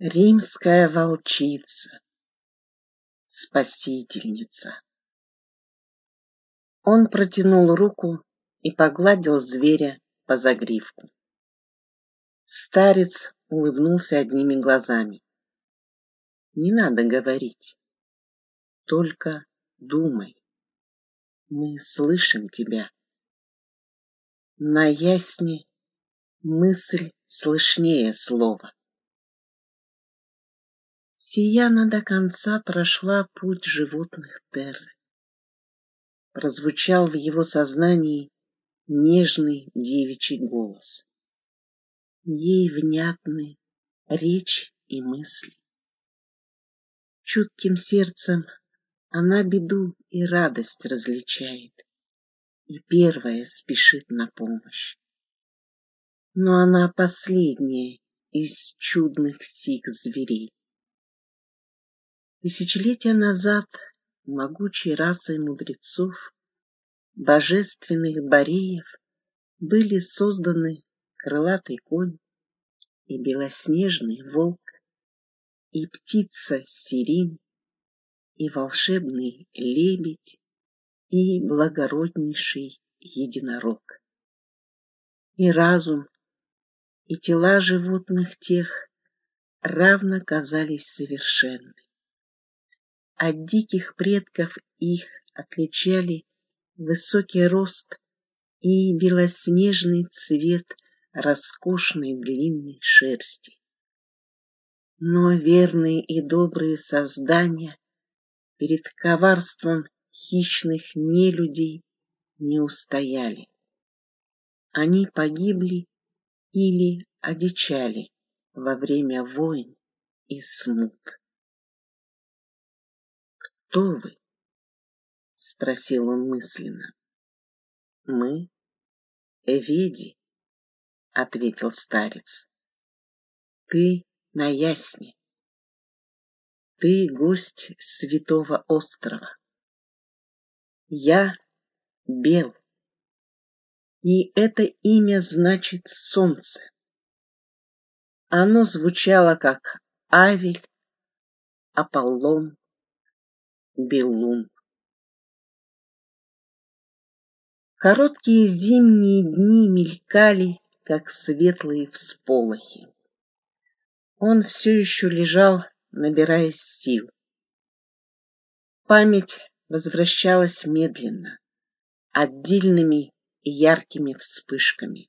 Римская волчица, спасительница. Он протянул руку и погладил зверя по загривку. Старец улыбнулся одними глазами. Не надо говорить, только думай. Мы слышим тебя. На ясне мысль слышнее слова. Сияна до конца прошла путь животных Терры. Прозвучал в его сознании нежный девичий голос. Ей внятны речь и мысли. Чутким сердцем она беду и радость различает и первая спешит на помощь. Но она последняя из чудных сих зверей. Тысячелетия назад могучей расой мудрецов, божественных бореев, были созданы крылатый конь и белоснежный волк, и птица сирень, и волшебный лебедь, и благороднейший единорог. И разум, и тела животных тех равно казались совершенны. От диких предков их отличали высокий рост и белоснежный цвет роскошной длинной шерсти. Но верные и добрые создания перед коварством хищных нелюдей не устояли. Они погибли или одичали во время войн и смут. «Кто вы?» — спросил он мысленно. «Мы Эведи», — ответил старец. «Ты на ясне. Ты гость святого острова. Я Бел. И это имя значит солнце. Оно звучало как Авель, Аполлон, Белун. Короткие зимние дни мелькали, как светлые всполохи. Он все еще лежал, набираясь сил. Память возвращалась медленно, отдельными и яркими вспышками.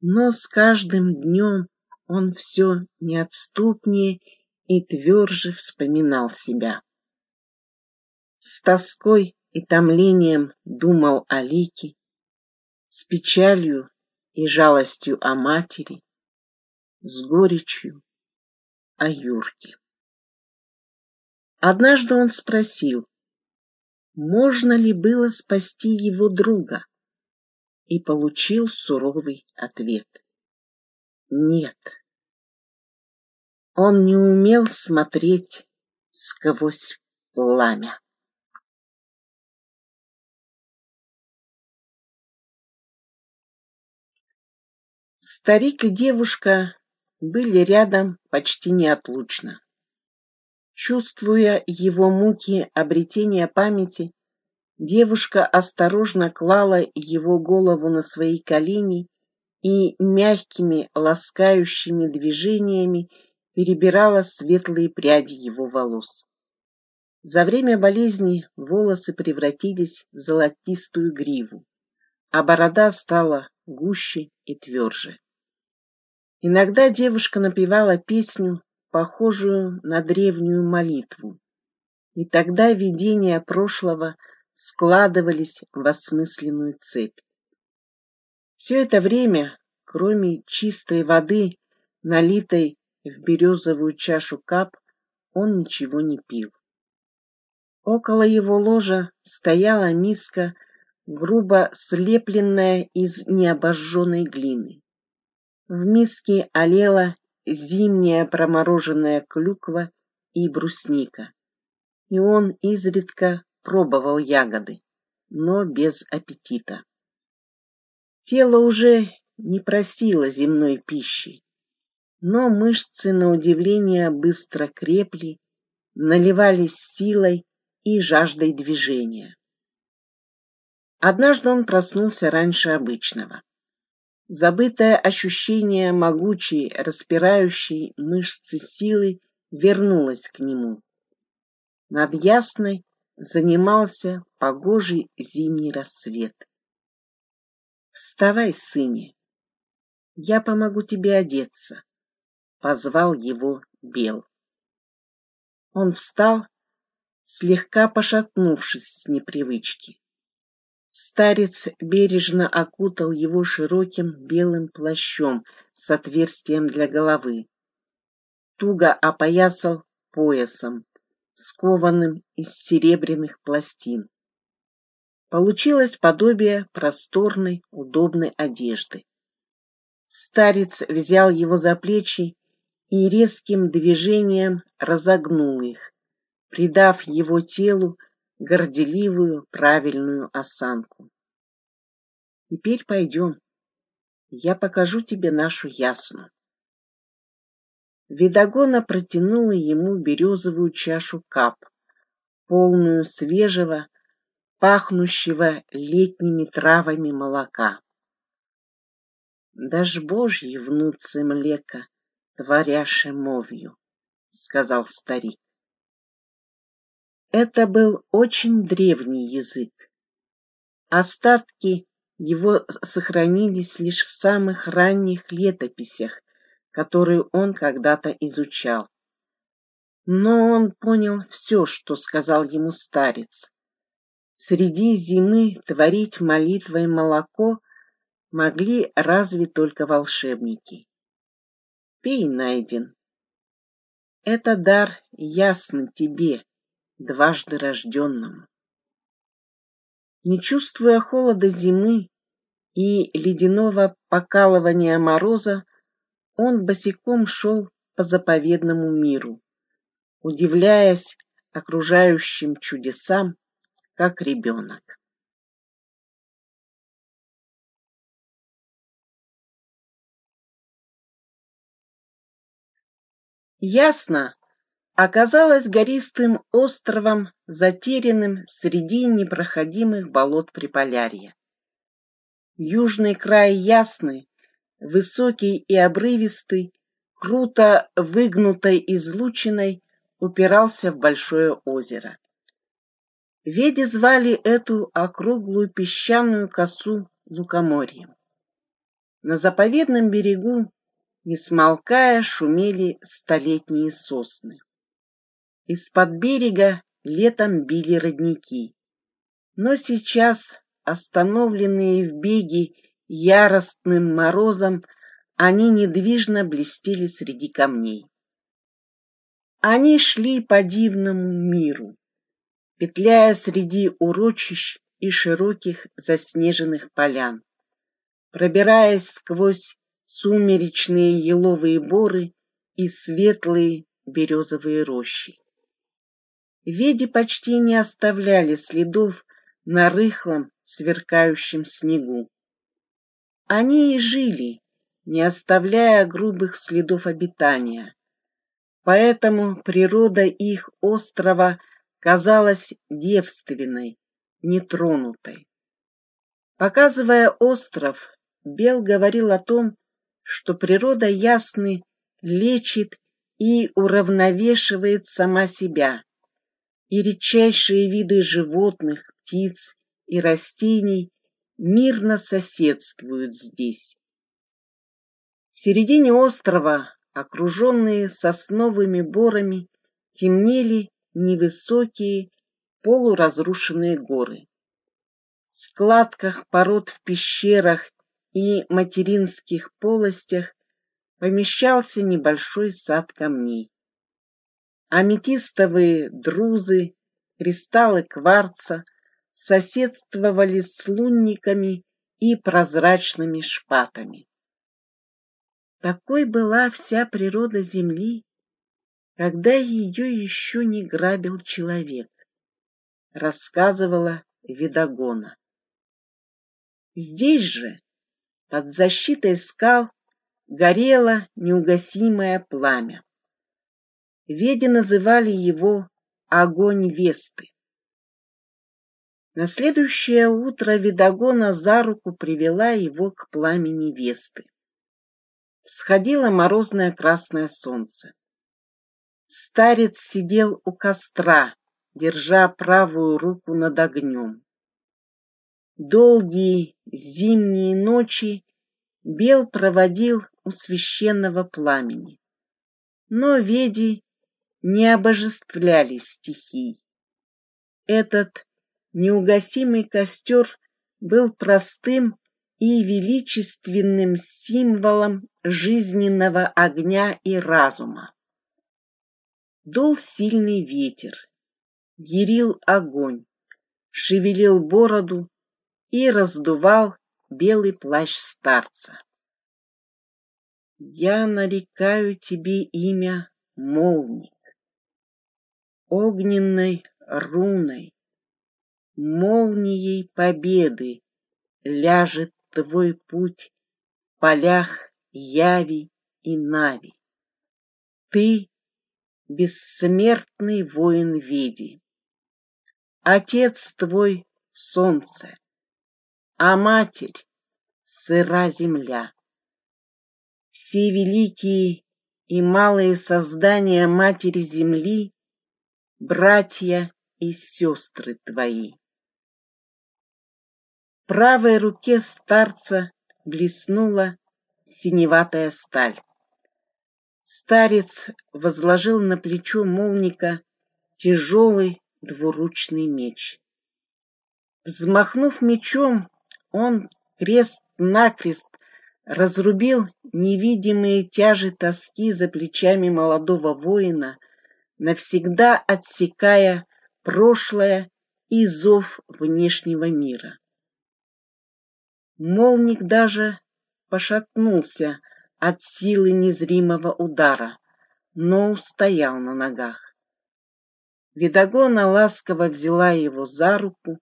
Но с каждым днем он все неотступнее и тверже вспоминал себя с тоской и томлением думал о Лике, с печалью и жалостью о матери, с горечью о Юрке. Однажды он спросил, можно ли было спасти его друга, и получил суровый ответ. Нет. Он не умел смотреть сквозь пламя. Старик и девушка были рядом почти неотлучно. Чувствуя его муки обретения памяти, девушка осторожно клала его голову на свои колени и мягкими, ласкающими движениями перебирала светлые пряди его волос. За время болезни волосы превратились в золотистую гриву, а борода стала гуще и тверже. Иногда девушка напевала песню, похожую на древнюю молитву, и тогда видения прошлого складывались в осмысленную цепь. Все это время, кроме чистой воды, налитой в березовую чашу кап, он ничего не пил. Около его ложа стояла миска грубо слепленная из необожженной глины. В миске олела зимняя промороженная клюква и брусника, и он изредка пробовал ягоды, но без аппетита. Тело уже не просило земной пищи, но мышцы, на удивление, быстро крепли, наливались силой и жаждой движения. Однажды он проснулся раньше обычного. Забытое ощущение могучей, распирающей мышцы силы вернулось к нему. Над ясной занимался погожий зимний рассвет. «Вставай, сыне, я помогу тебе одеться», — позвал его Бел. Он встал, слегка пошатнувшись с непривычки. Старец бережно окутал его широким белым плащом с отверстием для головы. Туго опоясал поясом, скованным из серебряных пластин. Получилось подобие просторной, удобной одежды. Старец взял его за плечи и резким движением разогнул их, придав его телу горделивую правильную осанку. Теперь пойдем, я покажу тебе нашу ясну. Видогона протянула ему березовую чашу кап, полную свежего, пахнущего летними травами молока. Даже Божьи внуцы млека, творяше мовью, — сказал старик. Это был очень древний язык. Остатки его сохранились лишь в самых ранних летописях, которые он когда-то изучал. Но он понял все, что сказал ему старец. Среди зимы творить молитвой молоко могли разве только волшебники. Пей, найден. Это дар ясно тебе, дважды рожденному. Не чувствуя холода зимы и ледяного покалывания мороза, он босиком шел по заповедному миру, удивляясь окружающим чудесам, как ребенок. Ясно, оказалось гористым островом, затерянным среди непроходимых болот Приполярья. Южный край ясный, высокий и обрывистый, круто выгнутой излучиной упирался в большое озеро. Веди звали эту округлую песчаную косу лукоморьем. На заповедном берегу, не смолкая, шумели столетние сосны. Из-под берега летом били родники. Но сейчас, остановленные в беге яростным морозом, они недвижно блестели среди камней. Они шли по дивному миру, петляя среди урочищ и широких заснеженных полян, пробираясь сквозь сумеречные еловые боры и светлые березовые рощи. Веди почти не оставляли следов на рыхлом, сверкающем снегу. Они и жили, не оставляя грубых следов обитания. Поэтому природа их острова казалась девственной, нетронутой. Показывая остров, Бел говорил о том, что природа ясный лечит и уравновешивает сама себя, и редчайшие виды животных, птиц и растений мирно соседствуют здесь. В середине острова, окруженные сосновыми борами, темнели невысокие полуразрушенные горы. В складках пород в пещерах и материнских полостях помещался небольшой сад камней аметистовые друзы, кристаллы кварца соседствовали с лунниками и прозрачными шпатами. Такой была вся природа Земли, когда ее еще не грабил человек, рассказывала Видогона. Здесь же, под защитой скал, горело неугасимое пламя. Веди называли его огонь Весты. На следующее утро Видогона за руку привела его к пламени Весты. Всходило морозное красное солнце. Старец сидел у костра, держа правую руку над огнем. Долгие зимние ночи Бел проводил у священного пламени. Но веди не обожествляли стихий. Этот неугасимый костер был простым и величественным символом жизненного огня и разума. Дул сильный ветер, ярил огонь, шевелил бороду и раздувал белый плащ старца. Я нарекаю тебе имя Молник, огненной руной, молнией победы ляжет твой путь в полях Яви и Нави. Ты — бессмертный воин Веди. Отец твой — солнце, а матерь — сыра земля. Все великие и малые создания Матери Земли — братья и сестры твои. В правой руке старца блеснула синеватая сталь. Старец возложил на плечо молника тяжелый двуручный меч. Взмахнув мечом, он крест-накрест разрубил невидимые тяжи тоски за плечами молодого воина, навсегда отсекая прошлое и зов внешнего мира. Молник даже пошатнулся от силы незримого удара, но устоял на ногах. Видогона ласково взяла его за руку,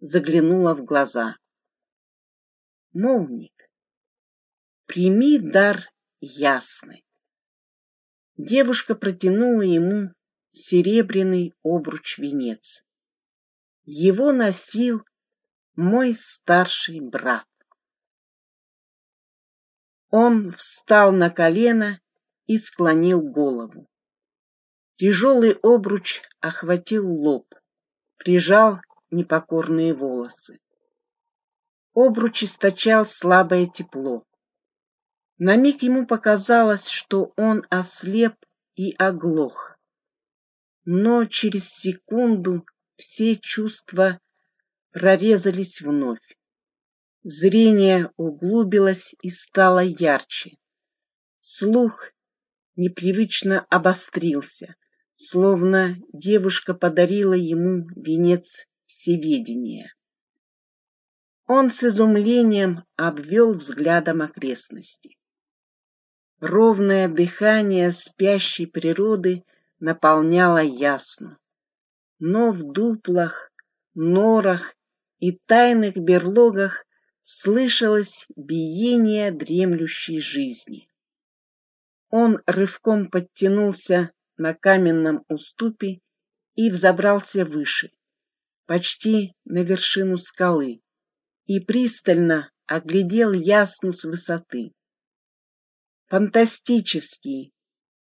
заглянула в глаза. Молник, прими дар ясный. Девушка протянула ему серебряный обруч-венец. Его носил мой старший брат. Он встал на колено и склонил голову. Тяжелый обруч охватил лоб, прижал непокорные волосы. Обруч источал слабое тепло. На миг ему показалось, что он ослеп и оглох. Но через секунду все чувства прорезались вновь. Зрение углубилось и стало ярче. Слух непривычно обострился, словно девушка подарила ему венец всеведения. Он с изумлением обвел взглядом окрестности. Ровное дыхание спящей природы наполняло ясну. Но в дуплах, норах и тайных берлогах слышалось биение дремлющей жизни. Он рывком подтянулся на каменном уступе и взобрался выше, почти на вершину скалы, и пристально оглядел ясну с высоты. Фантастические,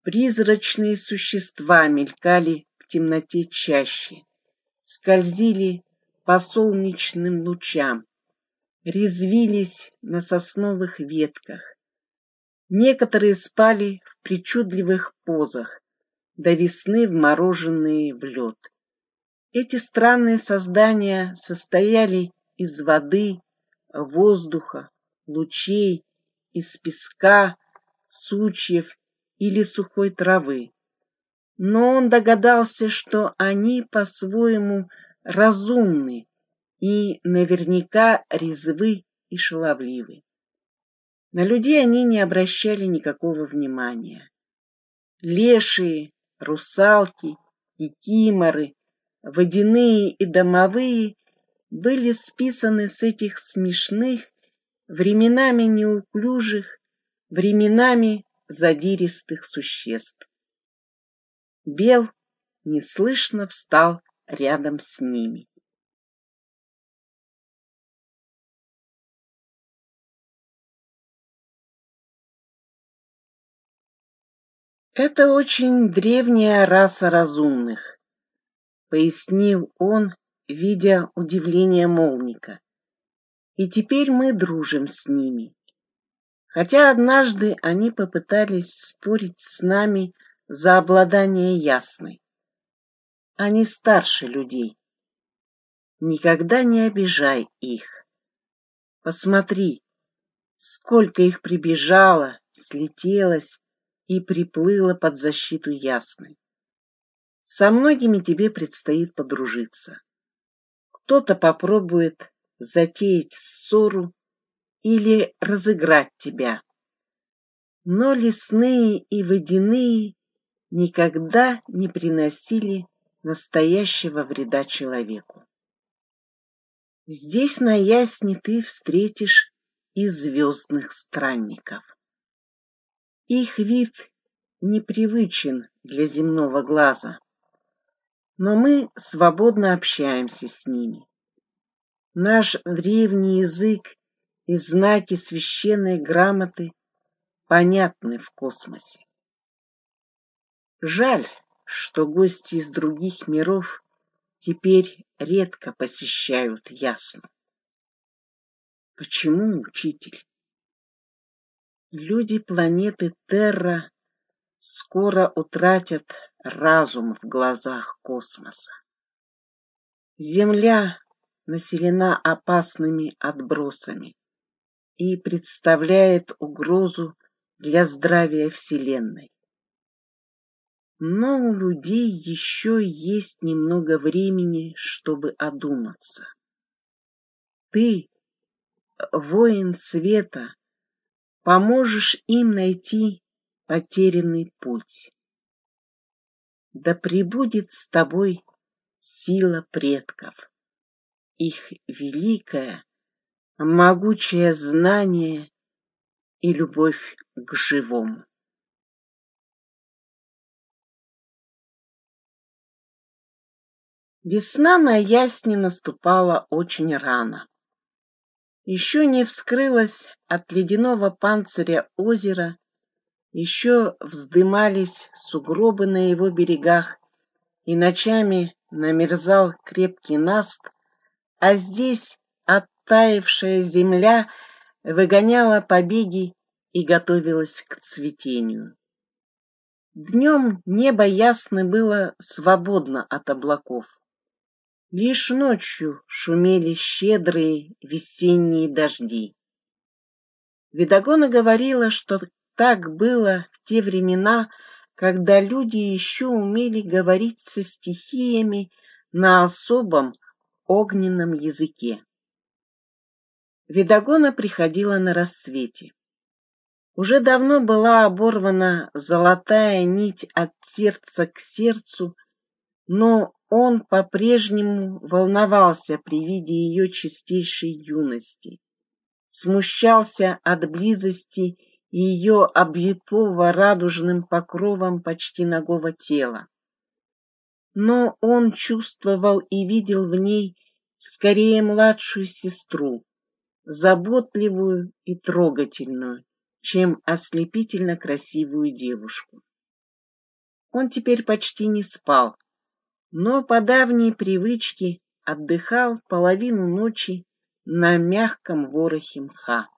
призрачные существа мелькали в темноте чаще, скользили по солнечным лучам, резвились на сосновых ветках. Некоторые спали в причудливых позах, до весны вмороженные в лед. Эти странные создания состояли из воды, воздуха, лучей, из песка, сучьев или сухой травы. Но он догадался, что они по-своему разумны и наверняка резвы и шаловливы. На людей они не обращали никакого внимания. Лешие, русалки, кикиморы, водяные и домовые были списаны с этих смешных, временами неуклюжих, временами задиристых существ. Бел неслышно встал рядом с ними. Это очень древняя раса разумных, пояснил он, видя удивление Молника. И теперь мы дружим с ними. Хотя однажды они попытались спорить с нами за обладание ясной. Они старше людей. Никогда не обижай их. Посмотри, сколько их прибежало, слетелось и приплыло под защиту ясной. Со многими тебе предстоит подружиться. Кто-то попробует затеять ссору или разыграть тебя. Но лесные и водяные никогда не приносили настоящего вреда человеку. Здесь на Ясне ты встретишь и звездных странников. Их вид непривычен для земного глаза, но мы свободно общаемся с ними. Наш древний язык и знаки священной грамоты понятны в космосе. Жаль, что гости из других миров теперь редко посещают Ясну. Почему, учитель? Люди планеты Терра скоро утратят разум в глазах космоса. Земля населена опасными отбросами и представляет угрозу для здравия Вселенной. Но у людей еще есть немного времени, чтобы одуматься. Ты, воин света, поможешь им найти потерянный путь. Да пребудет с тобой сила предков, их великое, могучее знание и любовь к живому. Весна на Ясне наступала очень рано. Еще не вскрылось от ледяного панциря озера, еще вздымались сугробы на его берегах, и ночами намерзал крепкий наст, а здесь оттаившая земля выгоняла побеги и готовилась к цветению. Днем небо ясно было свободно от облаков. Лишь ночью шумели щедрые весенние дожди. Видогона говорила, что так было в те времена, когда люди еще умели говорить со стихиями на особом огненном языке. Видогона приходила на рассвете. Уже давно была оборвана золотая нить от сердца к сердцу, но он по-прежнему волновался при виде ее чистейшей юности, смущался от близости ее обвитого радужным покровом почти нагого тела. Но он чувствовал и видел в ней скорее младшую сестру, заботливую и трогательную, чем ослепительно красивую девушку. Он теперь почти не спал, но по давней привычке отдыхал половину ночи на мягком ворохе мха.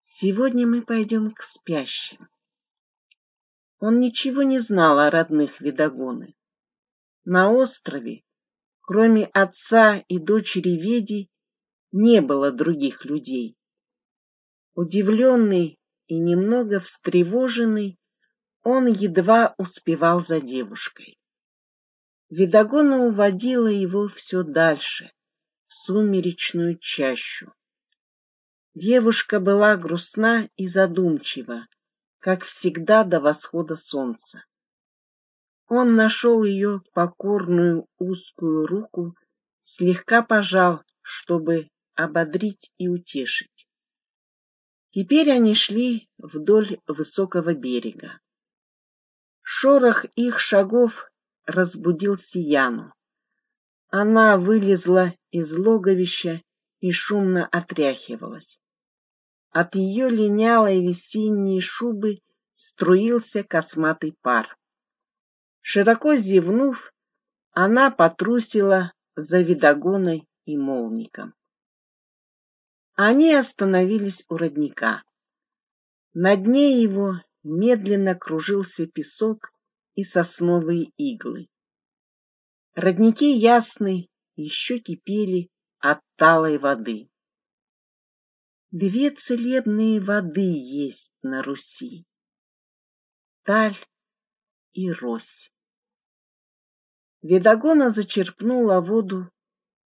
Сегодня мы пойдем к спящим. Он ничего не знал о родных Видогоны. На острове, кроме отца и дочери Веди, не было других людей. Удивленный и немного встревоженный, он едва успевал за девушкой. Видогона уводила его все дальше, в сумеречную чащу. Девушка была грустна и задумчива, как всегда до восхода солнца. Он нашел ее покорную узкую руку, слегка пожал, чтобы ободрить и утешить. Теперь они шли вдоль высокого берега. Шорох их шагов разбудил Сияну. Она вылезла из логовища и шумно отряхивалась. От ее линялой весенней шубы струился косматый пар. Широко зевнув, она потрусила за видогоной и молником. Они остановились у родника. На дне его медленно кружился песок и сосновые иглы. Родники ясные еще кипели от талой воды. Две целебные воды есть на Руси — таль и рось. Ведогона зачерпнула воду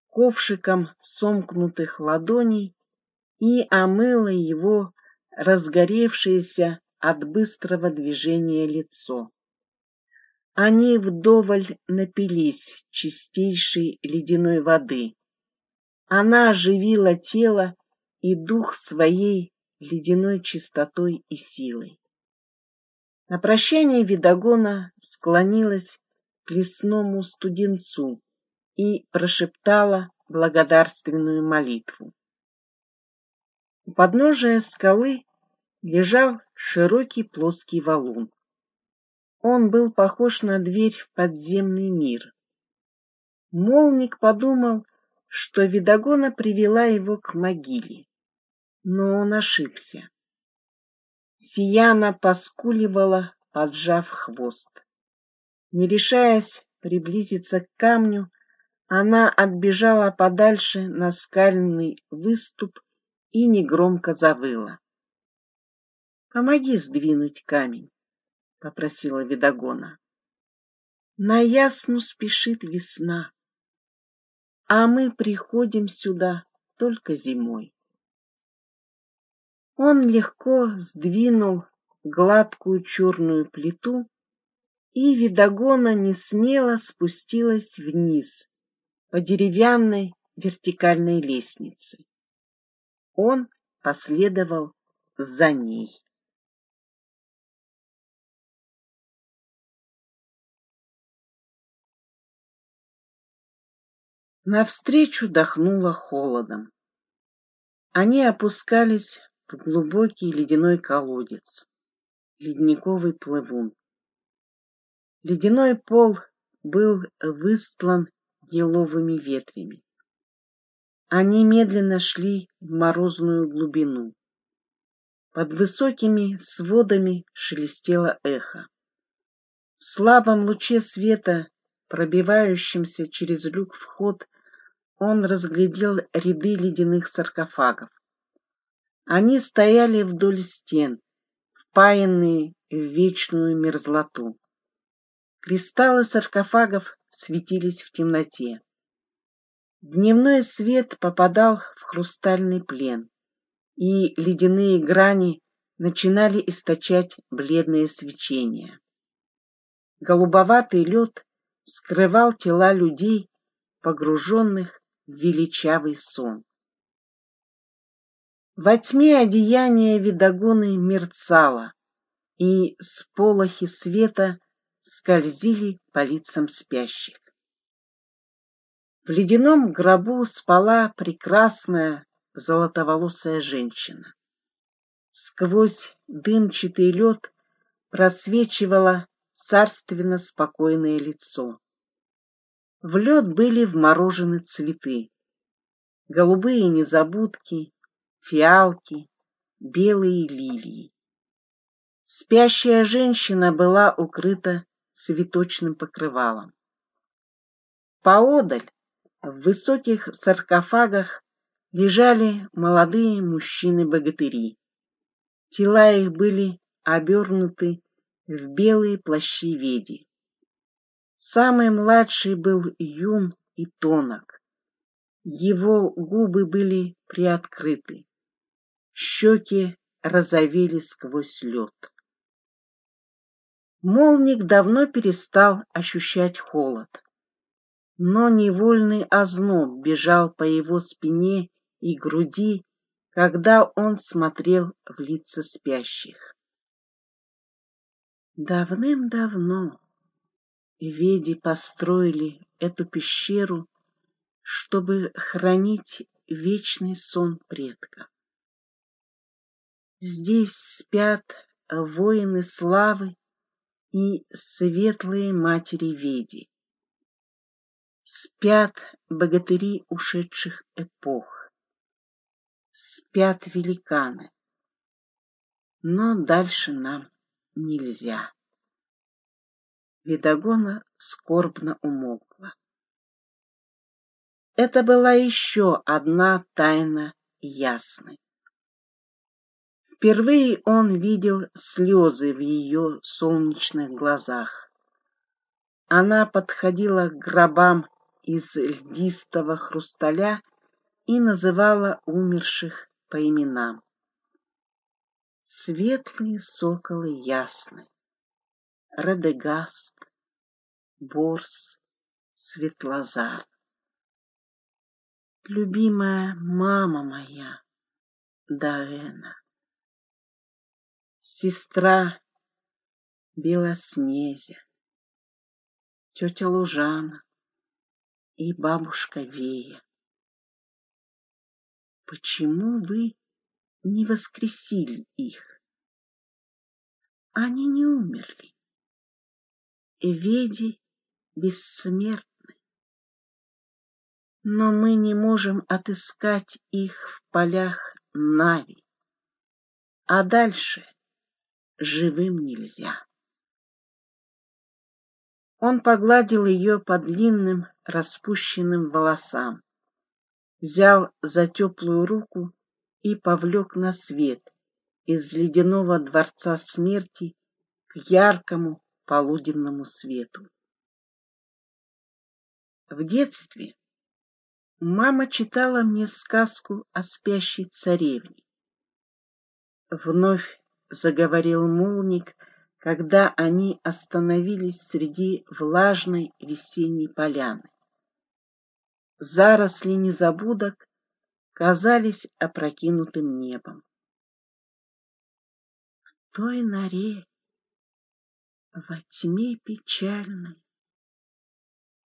ковшиком сомкнутых ладоней и омыла его разгоревшееся от быстрого движения лицо. Они вдоволь напились чистейшей ледяной воды. Она оживила тело и дух своей ледяной чистотой и силой. На прощание Видогона склонилась к лесному студенцу и прошептала благодарственную молитву. У подножия скалы лежал широкий плоский валун. Он был похож на дверь в подземный мир. Молник подумал, что Видогона привела его к могиле, но он ошибся. Сияна поскуливала, поджав хвост. Не решаясь приблизиться к камню, она отбежала подальше на скальный выступ и негромко завыла. «Помоги сдвинуть камень», — попросила Видогона. «На ясну спешит весна, а мы приходим сюда только зимой». Он легко сдвинул гладкую черную плиту, и Видогона несмело спустилась вниз по деревянной вертикальной лестнице. Он последовал за ней. Навстречу дохнуло холодом. Они опускались в глубокий ледяной колодец, ледниковый плывун. Ледяной пол был выстлан еловыми ветвями. Они медленно шли в морозную глубину. Под высокими сводами шелестело эхо. В слабом луче света, пробивающемся через люк вход, он разглядел ряды ледяных саркофагов. Они стояли вдоль стен, впаянные в вечную мерзлоту. Кристаллы саркофагов светились в темноте. Дневной свет попадал в хрустальный плен, и ледяные грани начинали источать бледное свечение. Голубоватый лед скрывал тела людей, погруженных в величавый сон. Во тьме одеяние видогоны мерцало, и сполохи света скользили по лицам спящих. В ледяном гробу спала прекрасная золотоволосая женщина. Сквозь дымчатый лед просвечивало царственно спокойное лицо. В лед были вморожены цветы. Голубые незабудки, фиалки, белые лилии. Спящая женщина была укрыта цветочным покрывалом. Поодаль в высоких саркофагах лежали молодые мужчины-богатыри. Тела их были обернуты в белые плащи веди. Самый младший был юн и тонок. Его губы были приоткрыты. Щеки розовели сквозь лед. Молник давно перестал ощущать холод но невольный озноб бежал по его спине и груди, когда он смотрел в лица спящих. Давным-давно веди построили эту пещеру, чтобы хранить вечный сон предка. Здесь спят воины славы и светлые матери Веди. Спят богатыри ушедших эпох. Спят великаны. Но дальше нам нельзя. Видогона скорбно умолкла. Это была еще одна тайна ясной. Впервые он видел слезы в ее солнечных глазах. Она подходила к гробам из льдистого хрусталя и называла умерших по именам. Светлые соколы ясны, Радегаст, Борс, Светлозар. Любимая мама моя, Даэна сестра Белоснезя, тетя Лужана и бабушка Вея. Почему вы не воскресили их? Они не умерли. Веди бессмертны. Но мы не можем отыскать их в полях Нави. А дальше живым нельзя. Он погладил ее по длинным распущенным волосам, взял за теплую руку и повлек на свет из ледяного дворца смерти к яркому полуденному свету. В детстве мама читала мне сказку о спящей царевне. Вновь заговорил мулник, когда они остановились среди влажной весенней поляны. Заросли незабудок казались опрокинутым небом. В той норе, во тьме печальной,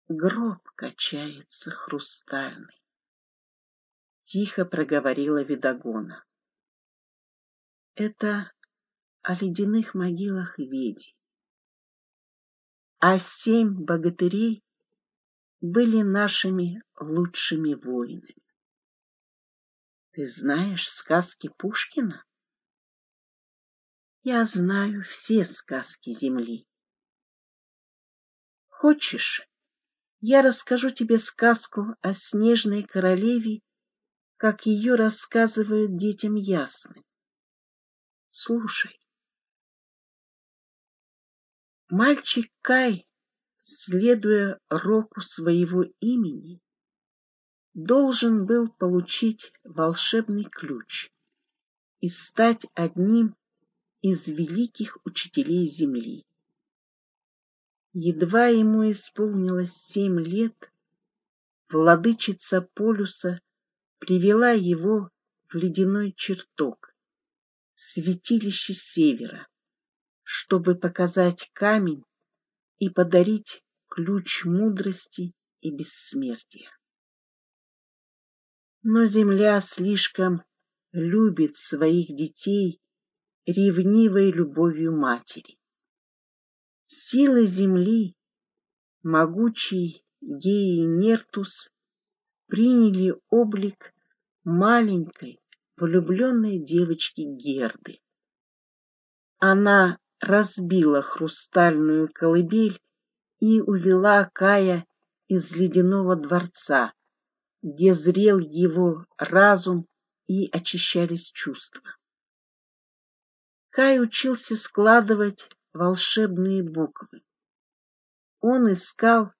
гроб качается хрустальный. Тихо проговорила Видогона. Это о ледяных могилах Веди. А семь богатырей были нашими лучшими воинами. Ты знаешь сказки Пушкина? Я знаю все сказки земли. Хочешь, я расскажу тебе сказку о снежной королеве, как ее рассказывают детям ясным. Слушай. Мальчик Кай, следуя року своего имени, должен был получить волшебный ключ и стать одним из великих учителей Земли. Едва ему исполнилось семь лет, владычица полюса привела его в ледяной чертог, святилище севера чтобы показать камень и подарить ключ мудрости и бессмертия. Но земля слишком любит своих детей ревнивой любовью матери. Силы земли, могучий Геи Нертус, приняли облик маленькой влюбленной девочки Герды. Она разбила хрустальную колыбель и увела Кая из ледяного дворца, где зрел его разум и очищались чувства. Кай учился складывать волшебные буквы. Он искал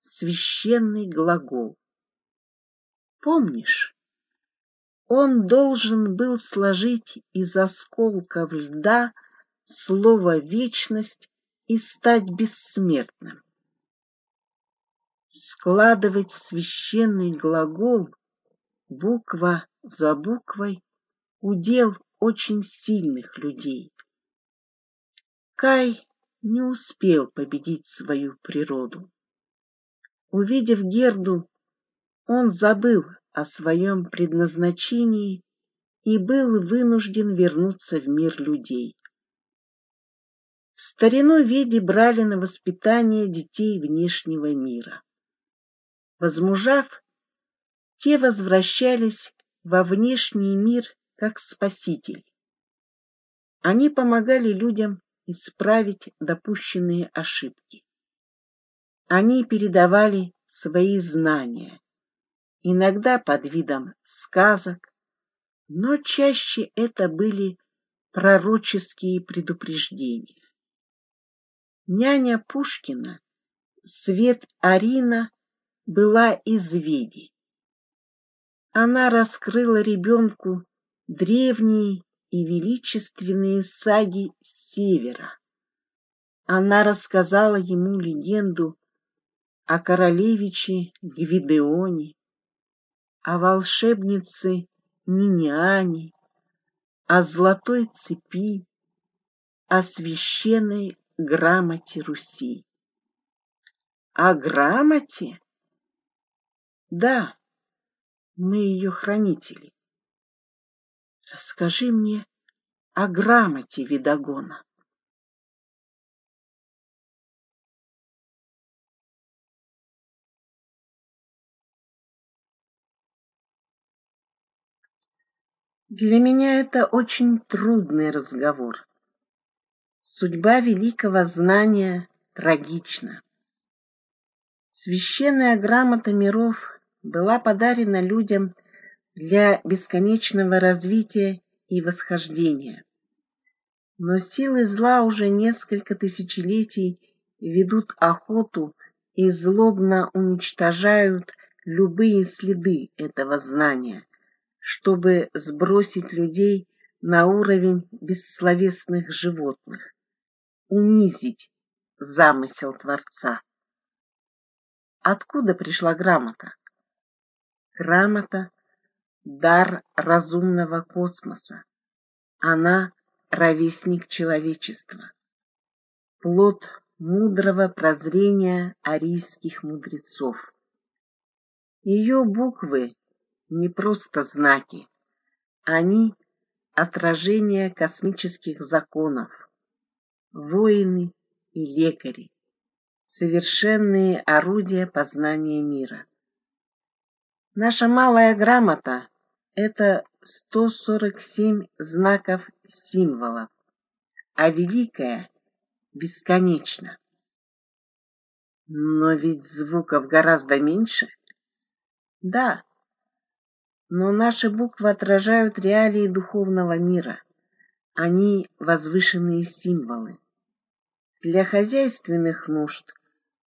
священный глагол. Помнишь, он должен был сложить из осколков льда слово «вечность» и стать бессмертным. Складывать священный глагол буква за буквой удел очень сильных людей. Кай не успел победить свою природу. Увидев Герду, он забыл о своем предназначении и был вынужден вернуться в мир людей. В старину веди брали на воспитание детей внешнего мира. Возмужав, те возвращались во внешний мир как спасители. Они помогали людям исправить допущенные ошибки. Они передавали свои знания, иногда под видом сказок, но чаще это были пророческие предупреждения. Няня Пушкина, Свет Арина, была из Веди. Она раскрыла ребенку древние и величественные саги севера. Она рассказала ему легенду о королевиче Гвидеоне, о волшебнице Ниниане, о золотой цепи, о священной грамоте Руси. О грамоте? Да, мы ее хранители. Расскажи мне о грамоте Видогона. Для меня это очень трудный разговор. Судьба великого знания трагична. Священная грамота миров была подарена людям для бесконечного развития и восхождения. Но силы зла уже несколько тысячелетий ведут охоту и злобно уничтожают любые следы этого знания, чтобы сбросить людей на уровень бессловесных животных, унизить замысел Творца. Откуда пришла грамота? Грамота дар разумного космоса. Она — ровесник человечества. Плод мудрого прозрения арийских мудрецов. Ее буквы не просто знаки, они — отражение космических законов, воины и лекари, совершенные орудия познания мира. Наша малая грамота — это 147 знаков символов, а великая — бесконечна. Но ведь звуков гораздо меньше. Да, но наши буквы отражают реалии духовного мира. Они — возвышенные символы. Для хозяйственных нужд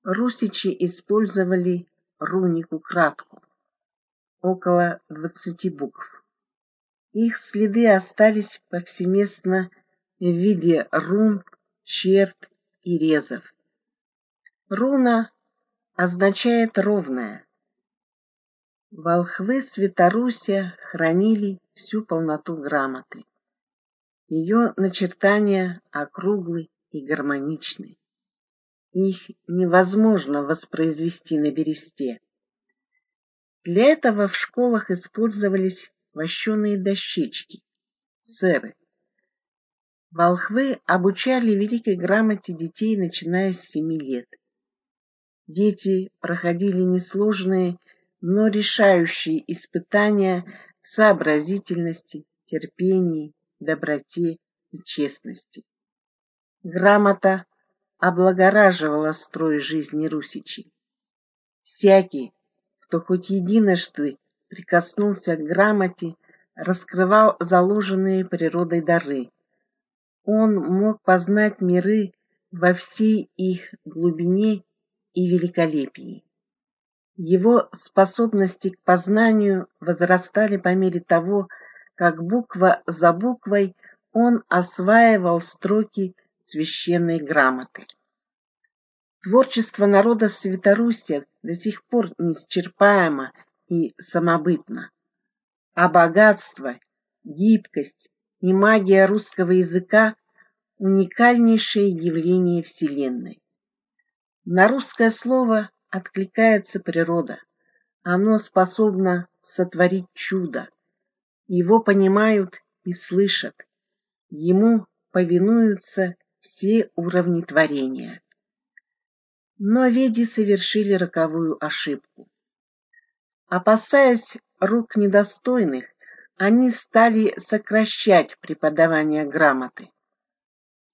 русичи использовали рунику-кратку около двадцати букв. Их следы остались повсеместно в виде рун, черт и резов. Руна означает ровная. Волхвы Светорусия хранили всю полноту грамоты. Ее начертания округлы и гармоничны. Их невозможно воспроизвести на бересте. Для этого в школах использовались вощеные дощечки, сэры. Волхвы обучали великой грамоте детей, начиная с семи лет. Дети проходили несложные, но решающие испытания в сообразительности, терпении, доброте и честности. Грамота облагораживала строй жизни русичей. Всякий, кто хоть единожды прикоснулся к грамоте, раскрывал заложенные природой дары. Он мог познать миры во всей их глубине и великолепии. Его способности к познанию возрастали по мере того, как буква за буквой он осваивал строки священной грамоты. Творчество народов Светоруссия до сих пор неисчерпаемо и самобытно, а богатство гибкость и магия русского языка — уникальнейшее явление Вселенной. На русское слово откликается природа. Оно способно сотворить чудо. Его понимают и слышат. Ему повинуются все уровни творения. Но веди совершили роковую ошибку. Опасаясь рук недостойных, они стали сокращать преподавание грамоты.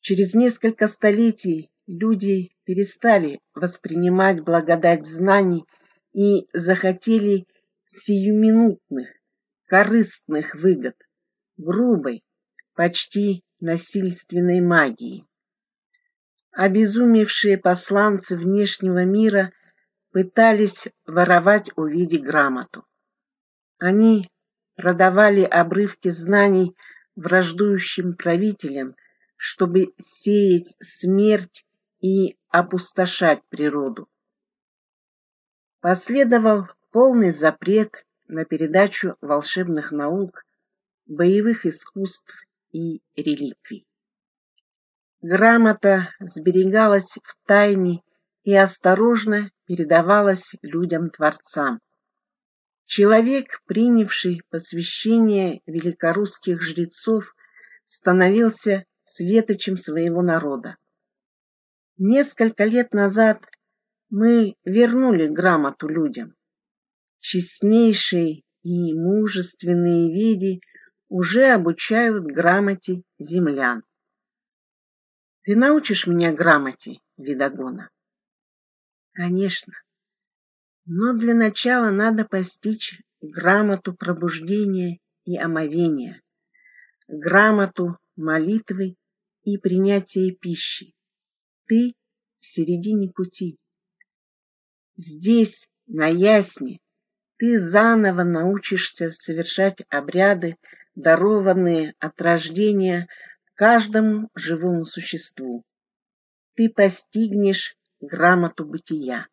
Через несколько столетий люди перестали воспринимать благодать знаний и захотели сиюминутных, корыстных выгод, грубой, почти насильственной магии. Обезумевшие посланцы внешнего мира пытались воровать у Види грамоту. Они продавали обрывки знаний враждующим правителям, чтобы сеять смерть и опустошать природу. Последовал полный запрет на передачу волшебных наук, боевых искусств и реликвий. Грамота сберегалась в тайне и осторожно передавалась людям-творцам. Человек, принявший посвящение великорусских жрецов, становился светочем своего народа. Несколько лет назад мы вернули грамоту людям. Честнейшие и мужественные веди уже обучают грамоте землян. Ты научишь меня грамоте, Видогона? Конечно. Но для начала надо постичь грамоту пробуждения и омовения, грамоту молитвы и принятия пищи. Ты в середине пути. Здесь, на Ясне, ты заново научишься совершать обряды, дарованные от рождения каждому живому существу. Ты постигнешь грамоту бытия.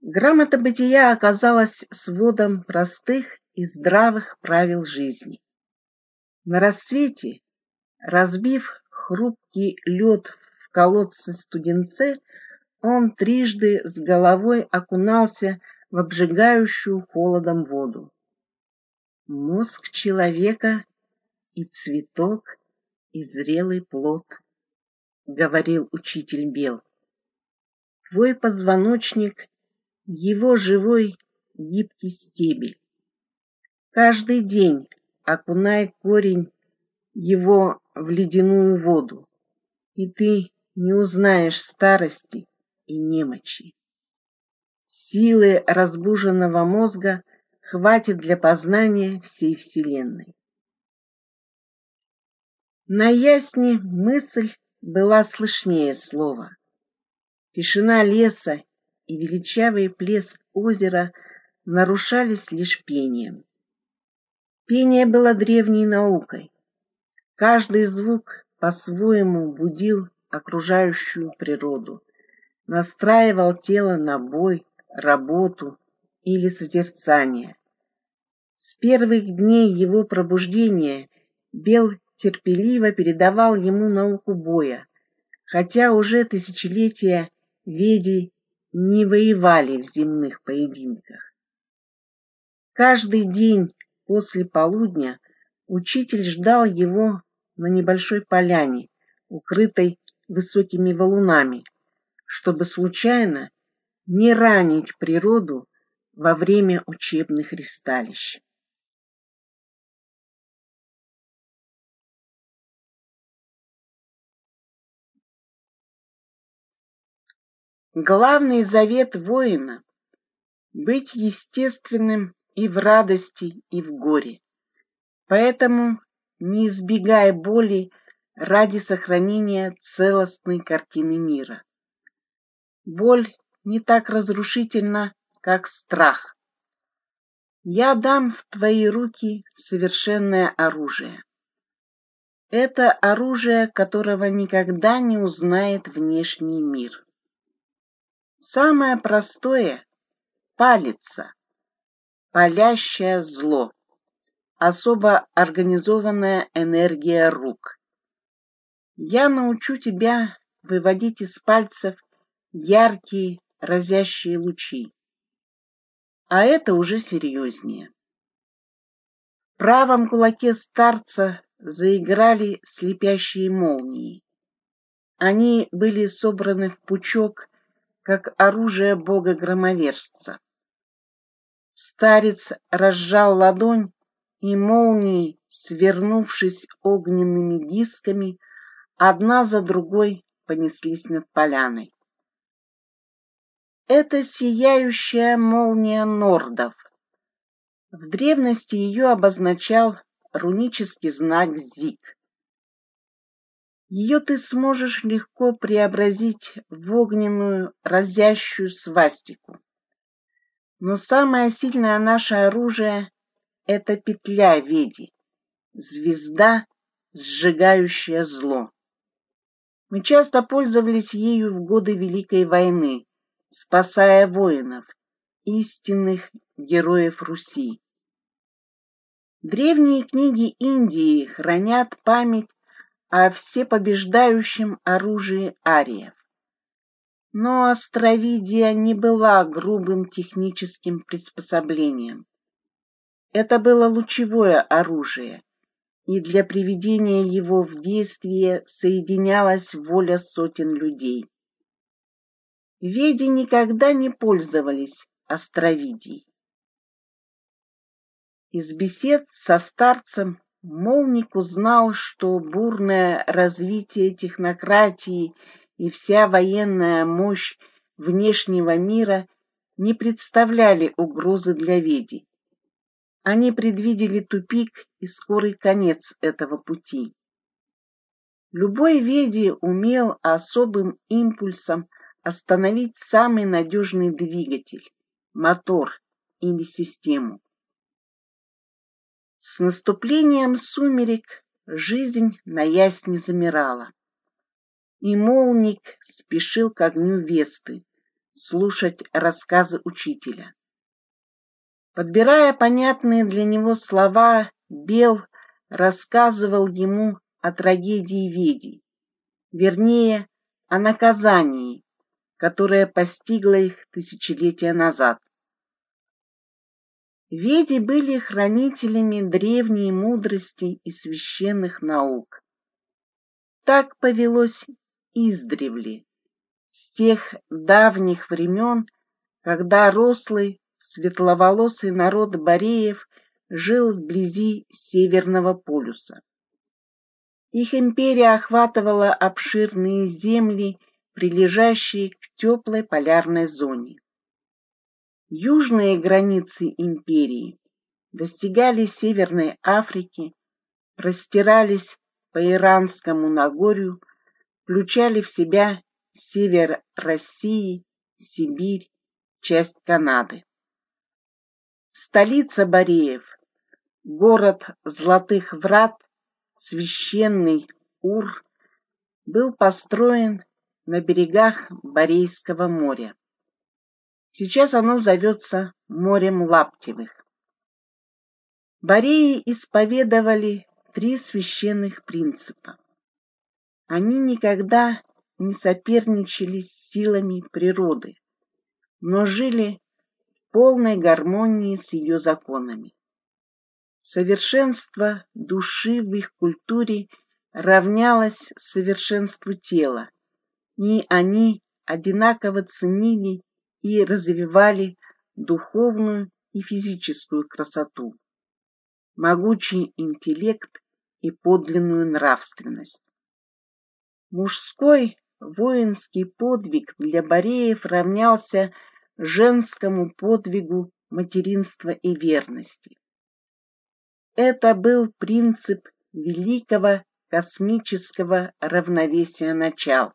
Грамота бытия оказалась сводом простых и здравых правил жизни. На рассвете, разбив хрупкий лед в колодце студенце, он трижды с головой окунался в обжигающую холодом воду. Мозг человека и цветок, и зрелый плод, говорил учитель Бел. Твой позвоночник — его живой гибкий стебель. Каждый день окунай корень его в ледяную воду, и ты не узнаешь старости и немочи. Силы разбуженного мозга хватит для познания всей Вселенной. На ясне мысль была слышнее слова. Тишина леса и величавый плеск озера нарушались лишь пением. Пение было древней наукой. Каждый звук по-своему будил окружающую природу, настраивал тело на бой, работу или созерцание. С первых дней его пробуждения Бел терпеливо передавал ему науку боя, хотя уже тысячелетия веди не воевали в земных поединках. Каждый день после полудня учитель ждал его на небольшой поляне, укрытой высокими валунами, чтобы случайно не ранить природу во время учебных ристалищ. Главный завет воина — быть естественным и в радости, и в горе. Поэтому не избегай боли ради сохранения целостной картины мира. Боль не так разрушительна, как страх. Я дам в твои руки совершенное оружие. Это оружие, которого никогда не узнает внешний мир. Самое простое — палица, палящее зло. особо организованная энергия рук. Я научу тебя выводить из пальцев яркие разящие лучи. А это уже серьезнее. В правом кулаке старца заиграли слепящие молнии. Они были собраны в пучок, как оружие бога-громовержца. Старец разжал ладонь, и молнии, свернувшись огненными дисками, одна за другой понеслись над поляной. Это сияющая молния нордов. В древности ее обозначал рунический знак Зиг. Ее ты сможешь легко преобразить в огненную разящую свастику. Но самое сильное наше оружие — это петля Веди, звезда, сжигающая зло. Мы часто пользовались ею в годы Великой войны, спасая воинов, истинных героев Руси. Древние книги Индии хранят память о всепобеждающем оружии ариев. Но астровидия не была грубым техническим приспособлением. Это было лучевое оружие, и для приведения его в действие соединялась воля сотен людей. Веди никогда не пользовались астровидией. Из бесед со старцем Молник узнал, что бурное развитие технократии и вся военная мощь внешнего мира не представляли угрозы для Веди. Они предвидели тупик и скорый конец этого пути. Любой Веди умел особым импульсом остановить самый надежный двигатель, мотор или систему. С наступлением сумерек жизнь на ясне замирала. И молник спешил к огню Весты слушать рассказы учителя. Подбирая понятные для него слова, Бел рассказывал ему о трагедии Веди, вернее, о наказании, которое постигло их тысячелетия назад. Веди были хранителями древней мудрости и священных наук. Так повелось издревле, с тех давних времен, когда рослый, светловолосый народ Бореев жил вблизи Северного полюса. Их империя охватывала обширные земли, прилежащие к теплой полярной зоне. Южные границы империи достигали Северной Африки, простирались по Иранскому Нагорью, включали в себя север России, Сибирь, часть Канады. Столица Бореев, город Золотых Врат, священный Ур, был построен на берегах Борейского моря. Сейчас оно зовется морем Лаптевых. Бореи исповедовали три священных принципа. Они никогда не соперничали с силами природы, но жили в полной гармонии с ее законами. Совершенство души в их культуре равнялось совершенству тела, и они одинаково ценили и развивали духовную и физическую красоту, могучий интеллект и подлинную нравственность. Мужской воинский подвиг для Бореев равнялся женскому подвигу материнства и верности. Это был принцип великого космического равновесия начал.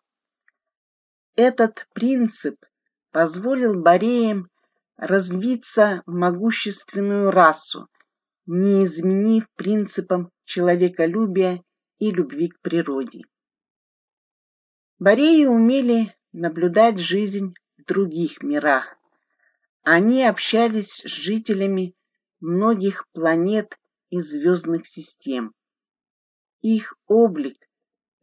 Этот принцип позволил Бореям развиться в могущественную расу, не изменив принципам человеколюбия и любви к природе. Бореи умели наблюдать жизнь в других мирах. Они общались с жителями многих планет и звездных систем. Их облик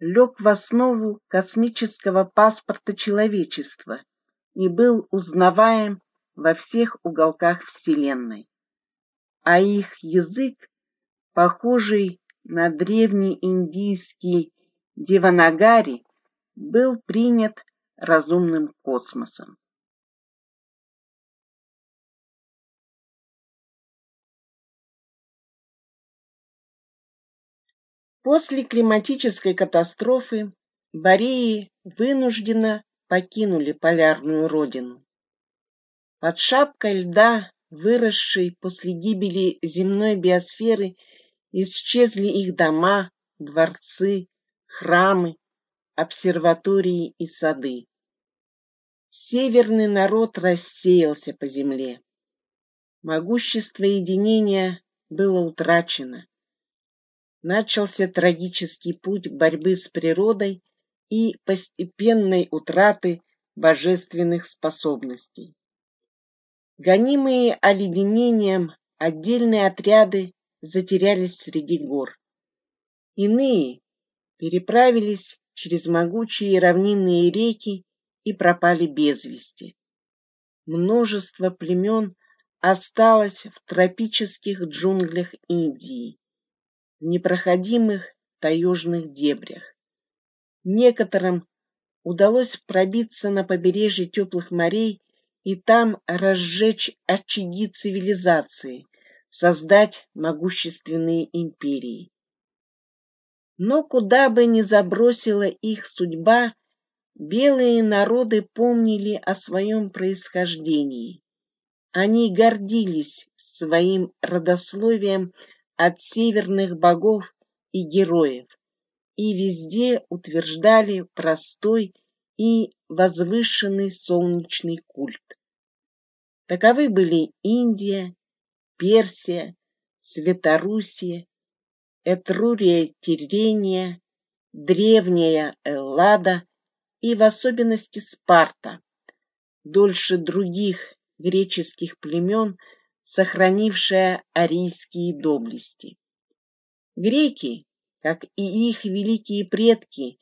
лег в основу космического паспорта человечества и был узнаваем во всех уголках Вселенной. А их язык, похожий на древний индийский Деванагари, был принят разумным космосом. После климатической катастрофы Бореи вынужденно покинули полярную родину. Под шапкой льда, выросшей после гибели земной биосферы, исчезли их дома, дворцы, храмы, обсерватории и сады. Северный народ рассеялся по земле. Могущество единения было утрачено начался трагический путь борьбы с природой и постепенной утраты божественных способностей. Гонимые оледенением, отдельные отряды затерялись среди гор. Иные переправились через могучие равнинные реки и пропали без вести. Множество племен осталось в тропических джунглях Индии в непроходимых таежных дебрях. Некоторым удалось пробиться на побережье теплых морей и там разжечь очаги цивилизации, создать могущественные империи. Но куда бы ни забросила их судьба, белые народы помнили о своем происхождении. Они гордились своим родословием от северных богов и героев, и везде утверждали простой и возвышенный солнечный культ. Таковы были Индия, Персия, Светоруссия, Этрурия Тирения, древняя Эллада и в особенности Спарта, дольше других греческих племен – сохранившая арийские доблести. Греки, как и их великие предки,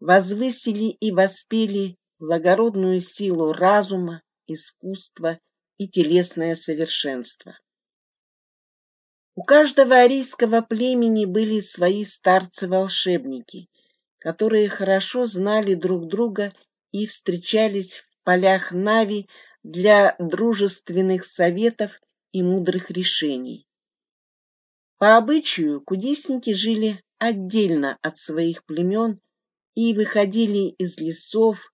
возвысили и воспели благородную силу разума, искусства и телесное совершенство. У каждого арийского племени были свои старцы-волшебники, которые хорошо знали друг друга и встречались в полях Нави для дружественных советов и мудрых решений. По обычаю кудесники жили отдельно от своих племен и выходили из лесов,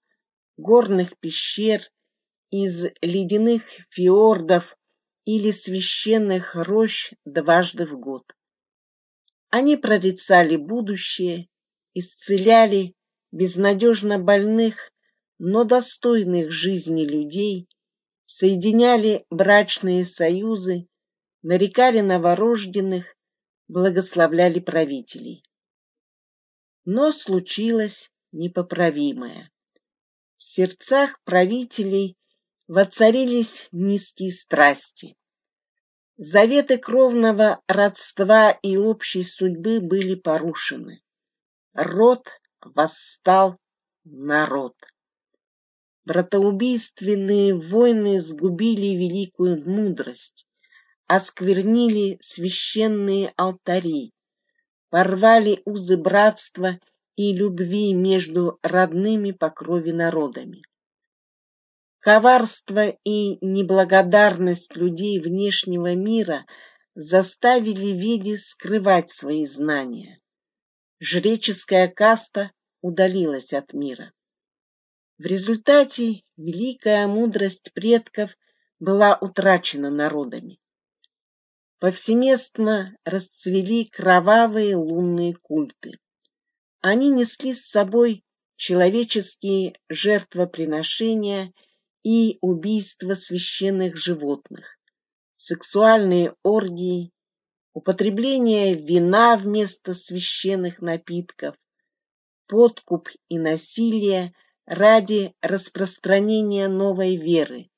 горных пещер, из ледяных фьордов или священных рощ дважды в год. Они прорицали будущее, исцеляли безнадежно больных, но достойных жизни людей, соединяли брачные союзы, нарекали новорожденных, благословляли правителей. Но случилось непоправимое. В сердцах правителей воцарились низкие страсти. Заветы кровного родства и общей судьбы были порушены. Род восстал народ. Братоубийственные войны сгубили великую мудрость, осквернили священные алтари, порвали узы братства и любви между родными по крови народами. Коварство и неблагодарность людей внешнего мира заставили Веди скрывать свои знания. Жреческая каста удалилась от мира. В результате великая мудрость предков была утрачена народами. Повсеместно расцвели кровавые лунные культы. Они несли с собой человеческие жертвоприношения и убийства священных животных, сексуальные оргии, употребление вина вместо священных напитков, подкуп и насилие ради распространения новой веры,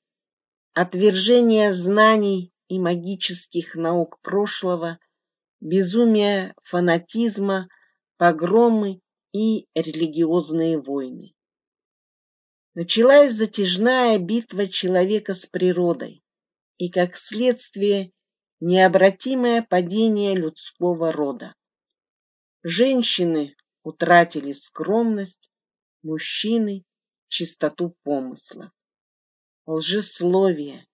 отвержения знаний и магических наук прошлого, безумие фанатизма, погромы и религиозные войны. Началась затяжная битва человека с природой и, как следствие, необратимое падение людского рода. Женщины утратили скромность, мужчины — чистоту помысла. Лжесловие,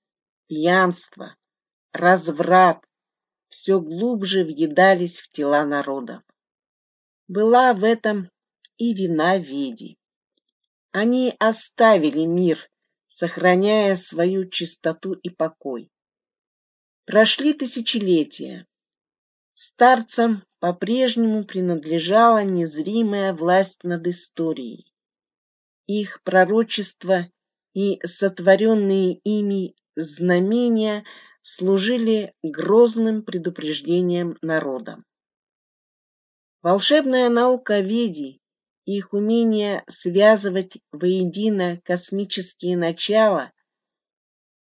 пьянство, разврат все глубже въедались в тела народов. Была в этом и вина Веди. Они оставили мир, сохраняя свою чистоту и покой. Прошли тысячелетия. Старцам по-прежнему принадлежала незримая власть над историей. Их пророчества и сотворенные ими знамения служили грозным предупреждением народам. Волшебная наука Веди, их умение связывать воедино космические начала,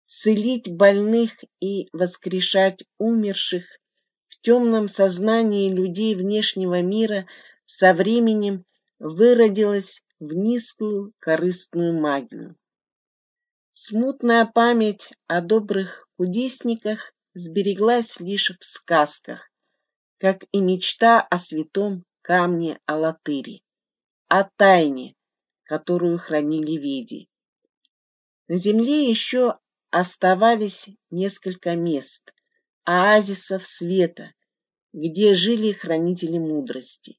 целить больных и воскрешать умерших в темном сознании людей внешнего мира со временем выродилась в низкую корыстную магию. Смутная память о добрых кудесниках сбереглась лишь в сказках, как и мечта о святом камне Алатыри, о тайне, которую хранили веди. На земле еще оставались несколько мест, оазисов света, где жили хранители мудрости.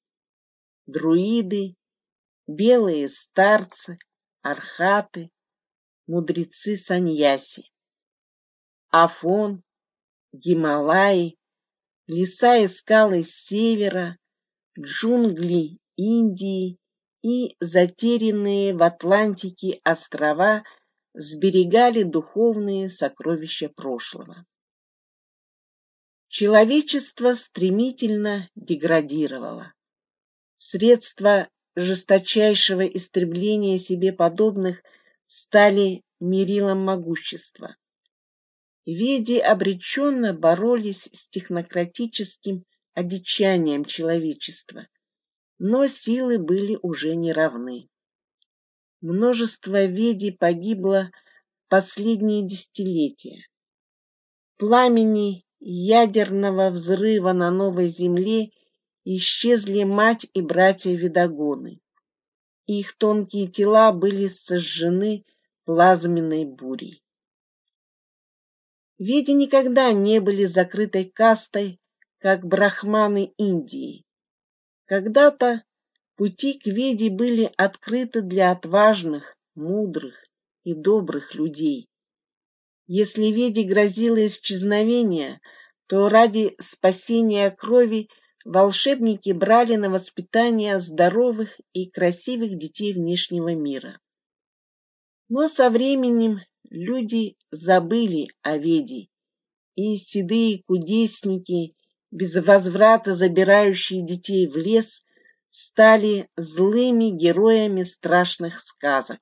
Друиды, белые старцы, архаты, мудрецы саньяси. Афон, Гималаи, леса и скалы севера, джунгли Индии и затерянные в Атлантике острова сберегали духовные сокровища прошлого. Человечество стремительно деградировало. Средства жесточайшего истребления себе подобных стали мерилом могущества. Веди обреченно боролись с технократическим одичанием человечества, но силы были уже не равны. Множество веди погибло в последние десятилетия. Пламени ядерного взрыва на новой земле исчезли мать и братья Видогоны. Их тонкие тела были сожжены плазменной бурей. Веди никогда не были закрытой кастой, как брахманы Индии. Когда-то пути к Веде были открыты для отважных, мудрых и добрых людей. Если Веде грозило исчезновение, то ради спасения крови волшебники брали на воспитание здоровых и красивых детей внешнего мира. Но со временем люди забыли о Веде, и седые кудесники, без возврата забирающие детей в лес, стали злыми героями страшных сказок.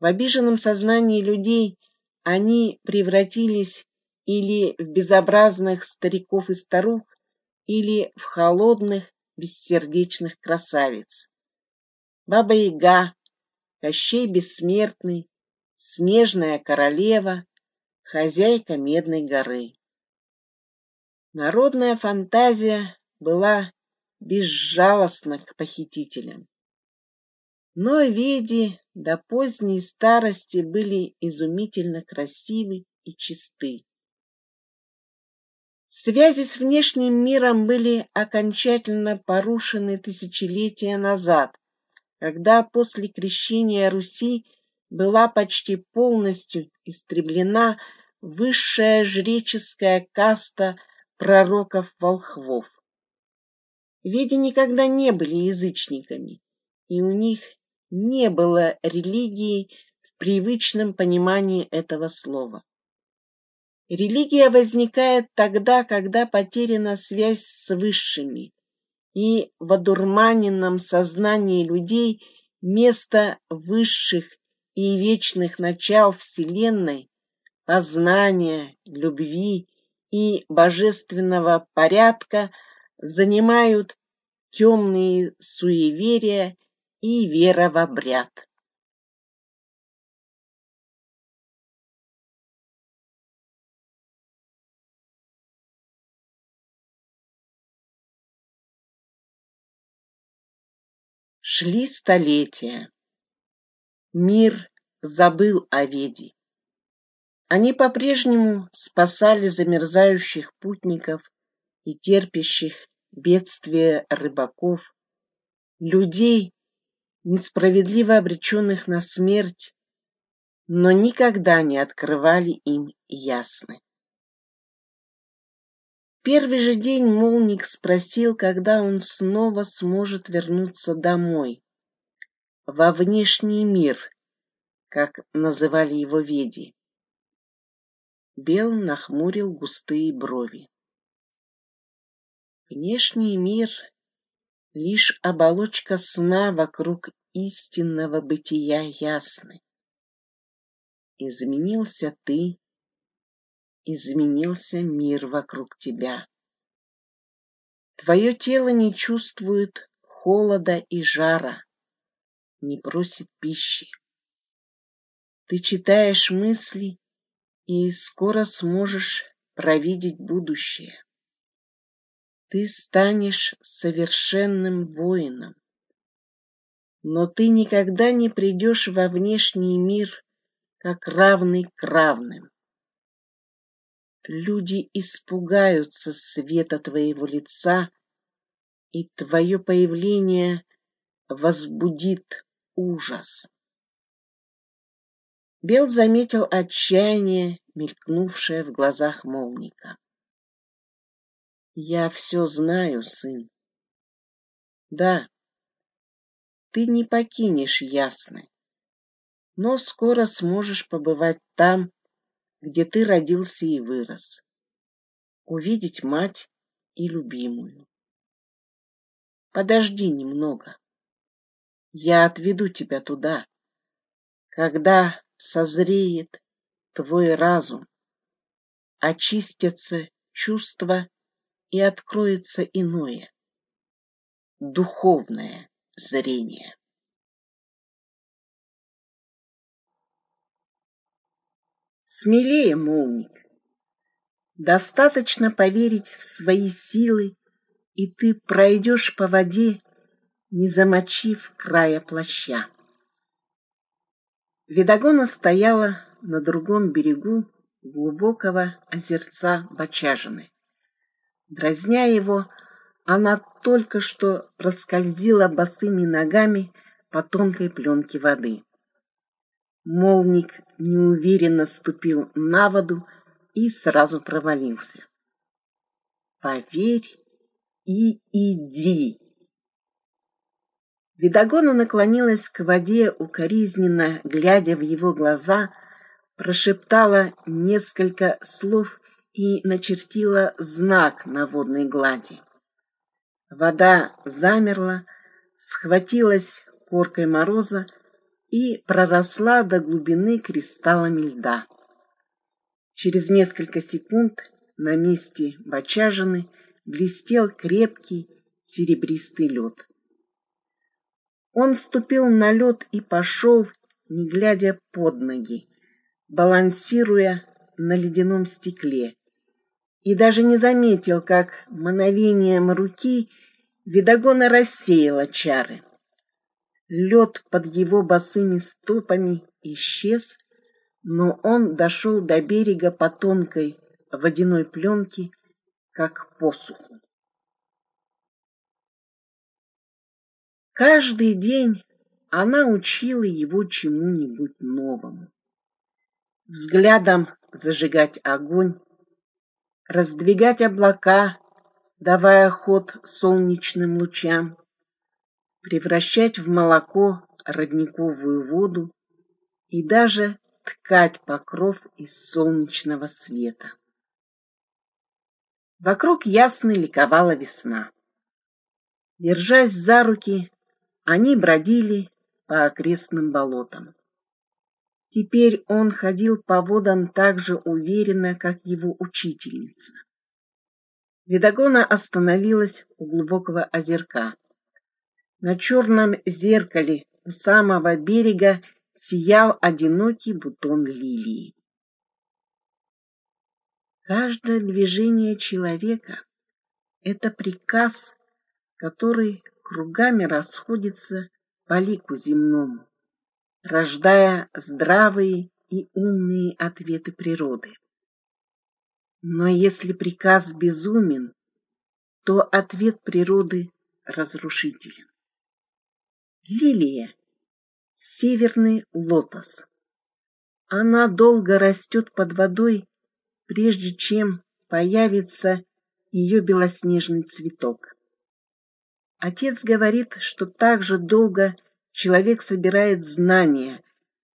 В обиженном сознании людей они превратились или в безобразных стариков и старух, или в холодных, бессердечных красавиц. Баба-яга, Кощей Бессмертный, снежная королева, хозяйка Медной горы. Народная фантазия была безжалостна к похитителям. Но веди до поздней старости были изумительно красивы и чисты. Связи с внешним миром были окончательно порушены тысячелетия назад, когда после крещения Руси была почти полностью истреблена высшая жреческая каста пророков-волхвов. Веди никогда не были язычниками, и у них не было религии в привычном понимании этого слова. Религия возникает тогда, когда потеряна связь с высшими, и в одурманенном сознании людей место высших и вечных начал Вселенной, познания, любви и божественного порядка занимают темные суеверия и вера в обряд. Шли столетия. Мир забыл о Веде. Они по-прежнему спасали замерзающих путников и терпящих бедствия рыбаков, людей, несправедливо обреченных на смерть, но никогда не открывали им ясны. Первый же день Молник спросил, когда он снова сможет вернуться домой, во внешний мир, как называли его веди. Бел нахмурил густые брови. Внешний мир — лишь оболочка сна вокруг истинного бытия ясны. Изменился ты, изменился мир вокруг тебя. Твое тело не чувствует холода и жара, не просит пищи. Ты читаешь мысли и скоро сможешь провидеть будущее. Ты станешь совершенным воином. Но ты никогда не придешь во внешний мир как равный к равным. Люди испугаются света твоего лица, и твое появление возбудит ужас. Бел заметил отчаяние, мелькнувшее в глазах молника. Я все знаю, сын. Да, ты не покинешь Ясны, но скоро сможешь побывать там, где ты родился и вырос, увидеть мать и любимую. Подожди немного. Я отведу тебя туда, когда созреет твой разум, очистятся чувства и откроется иное, духовное зрение. Смелее, молник. Достаточно поверить в свои силы, и ты пройдешь по воде, не замочив края плаща. Видогона стояла на другом берегу глубокого озерца Бочажины. Дразня его, она только что проскользила босыми ногами по тонкой пленке воды. Молник неуверенно ступил на воду и сразу провалился. «Поверь и иди!» Видогона наклонилась к воде, укоризненно глядя в его глаза, прошептала несколько слов и начертила знак на водной глади. Вода замерла, схватилась коркой мороза и проросла до глубины кристаллами льда. Через несколько секунд на месте бочажины блестел крепкий серебристый лед. Он ступил на лед и пошел, не глядя под ноги, балансируя на ледяном стекле, и даже не заметил, как мгновением руки Видогона рассеяла чары. Лед под его босыми стопами исчез, но он дошел до берега по тонкой водяной пленке, как посуху. Каждый день она учила его чему-нибудь новому. Взглядом зажигать огонь, раздвигать облака, давая ход солнечным лучам, превращать в молоко родниковую воду и даже ткать покров из солнечного света. Вокруг ясно ликовала весна. Держась за руки, они бродили по окрестным болотам. Теперь он ходил по водам так же уверенно, как его учительница. Видогона остановилась у глубокого озерка. На черном зеркале у самого берега сиял одинокий бутон лилии. Каждое движение человека — это приказ, который кругами расходится по лику земному, рождая здравые и умные ответы природы. Но если приказ безумен, то ответ природы разрушителен. Лилия — северный лотос. Она долго растет под водой, прежде чем появится ее белоснежный цветок. Отец говорит, что так же долго человек собирает знания,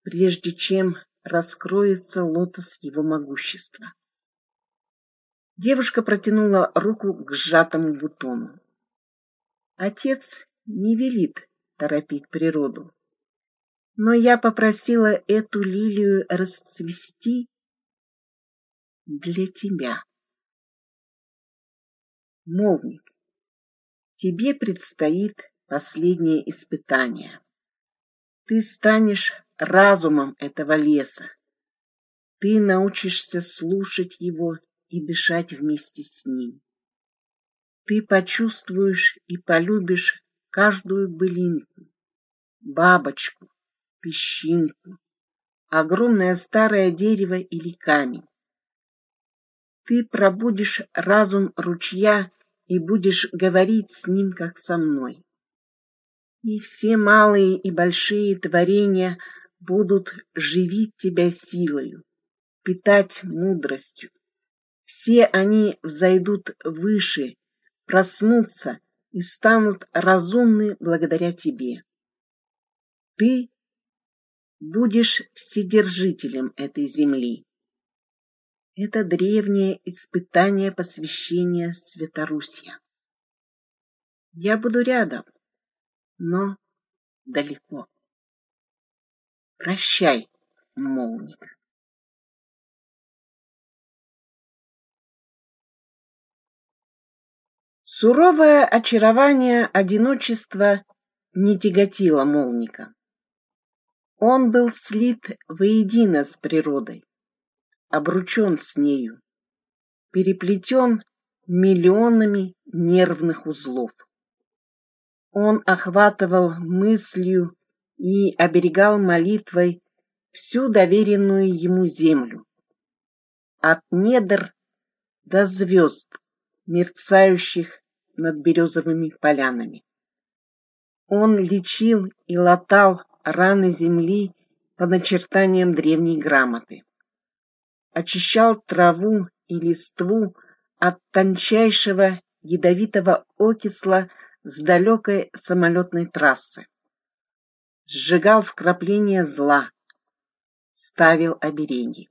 прежде чем раскроется лотос его могущества. Девушка протянула руку к сжатому бутону. Отец не велит торопить природу. Но я попросила эту лилию расцвести для тебя. Молвник, тебе предстоит последнее испытание. Ты станешь разумом этого леса. Ты научишься слушать его и дышать вместе с ним. Ты почувствуешь и полюбишь каждую былинку, бабочку, песчинку, огромное старое дерево или камень. Ты пробудишь разум ручья и будешь говорить с ним, как со мной. И все малые и большие творения будут живить тебя силою, питать мудростью, все они взойдут выше, проснутся и станут разумны благодаря тебе. Ты будешь вседержителем этой земли. Это древнее испытание посвящения Святорусья. Я буду рядом, но далеко. Прощай, молник. Суровое очарование одиночества не тяготило Молника. Он был слит воедино с природой, обручен с нею, переплетен миллионами нервных узлов. Он охватывал мыслью и оберегал молитвой всю доверенную ему землю. От недр до звезд, мерцающих над березовыми полянами. Он лечил и латал раны земли по начертаниям древней грамоты. Очищал траву и листву от тончайшего ядовитого окисла с далекой самолетной трассы. Сжигал вкрапления зла, ставил обереги.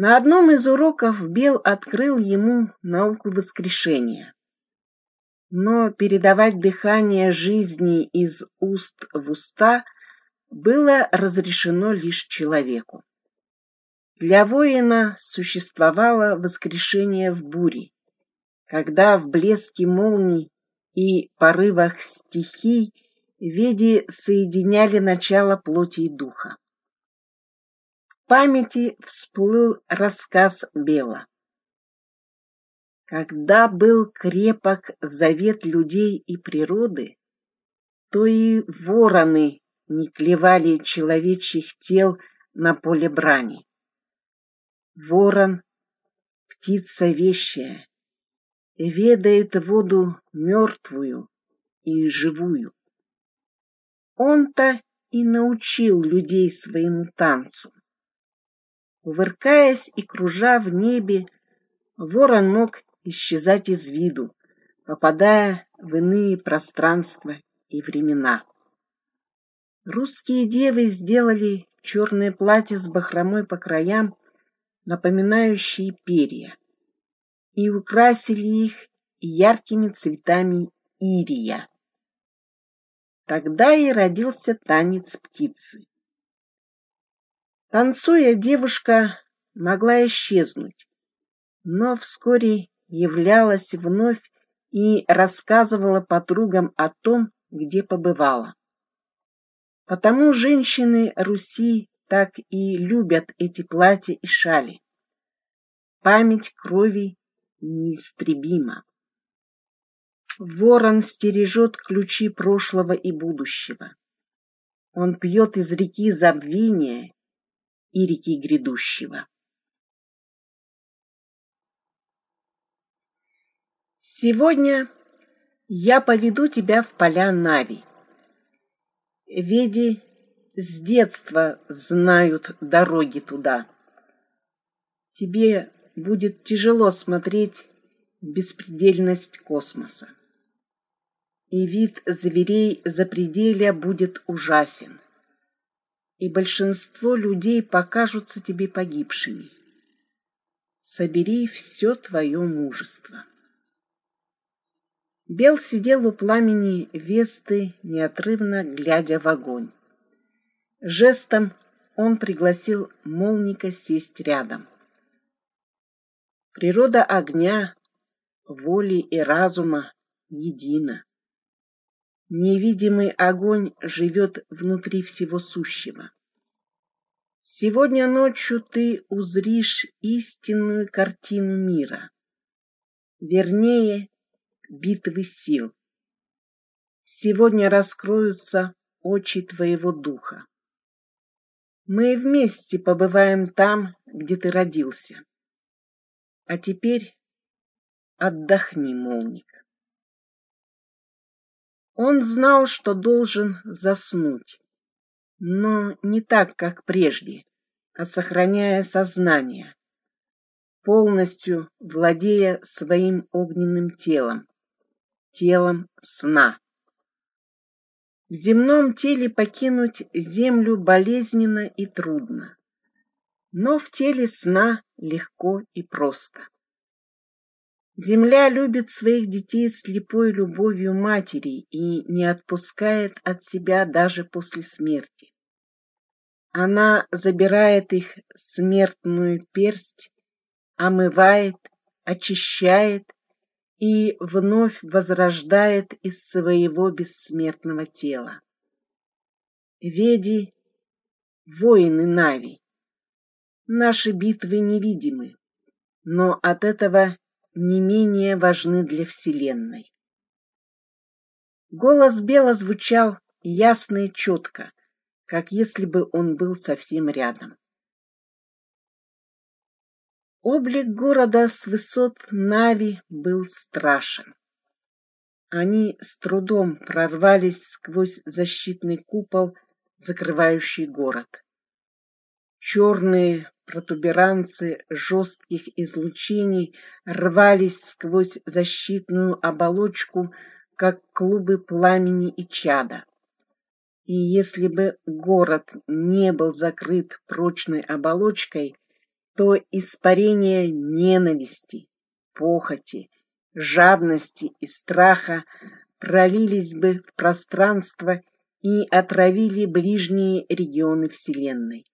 На одном из уроков Бел открыл ему науку воскрешения. Но передавать дыхание жизни из уст в уста было разрешено лишь человеку. Для воина существовало воскрешение в буре, когда в блеске молний и порывах стихий веди соединяли начало плоти и духа памяти всплыл рассказ Бела. Когда был крепок завет людей и природы, то и вороны не клевали человечьих тел на поле брани. Ворон — птица вещая, ведает воду мертвую и живую. Он-то и научил людей своему танцу. Кувыркаясь и кружа в небе, ворон мог исчезать из виду, попадая в иные пространства и времена. Русские девы сделали черное платье с бахромой по краям, напоминающие перья, и украсили их яркими цветами ирия. Тогда и родился танец птицы. Танцуя, девушка могла исчезнуть, но вскоре являлась вновь и рассказывала подругам о том, где побывала. Потому женщины Руси так и любят эти платья и шали. Память крови неистребима. Ворон стережет ключи прошлого и будущего. Он пьет из реки забвения и реки грядущего. Сегодня я поведу тебя в поля Нави. Веди с детства знают дороги туда. Тебе будет тяжело смотреть беспредельность космоса и вид зверей за пределя будет ужасен, и большинство людей покажутся тебе погибшими. Собери все твое мужество. Бел сидел у пламени Весты, неотрывно глядя в огонь. Жестом он пригласил Молника сесть рядом. Природа огня, воли и разума едина. Невидимый огонь живет внутри всего сущего. Сегодня ночью ты узришь истинную картину мира, вернее, битвы сил. Сегодня раскроются очи твоего духа. Мы вместе побываем там, где ты родился. А теперь отдохни, молник. Он знал, что должен заснуть, но не так, как прежде, а сохраняя сознание, полностью владея своим огненным телом, телом сна. В земном теле покинуть землю болезненно и трудно, но в теле сна легко и просто. Земля любит своих детей слепой любовью матери и не отпускает от себя даже после смерти. Она забирает их смертную персть, омывает, очищает и вновь возрождает из своего бессмертного тела. Веди — воины Нави. Наши битвы невидимы, но от этого не менее важны для Вселенной. Голос Бела звучал ясно и четко, как если бы он был совсем рядом. Облик города с высот Нави был страшен. Они с трудом прорвались сквозь защитный купол, закрывающий город. Черные протуберанцы жестких излучений рвались сквозь защитную оболочку, как клубы пламени и чада. И если бы город не был закрыт прочной оболочкой, то испарение ненависти, похоти, жадности и страха пролились бы в пространство и отравили ближние регионы Вселенной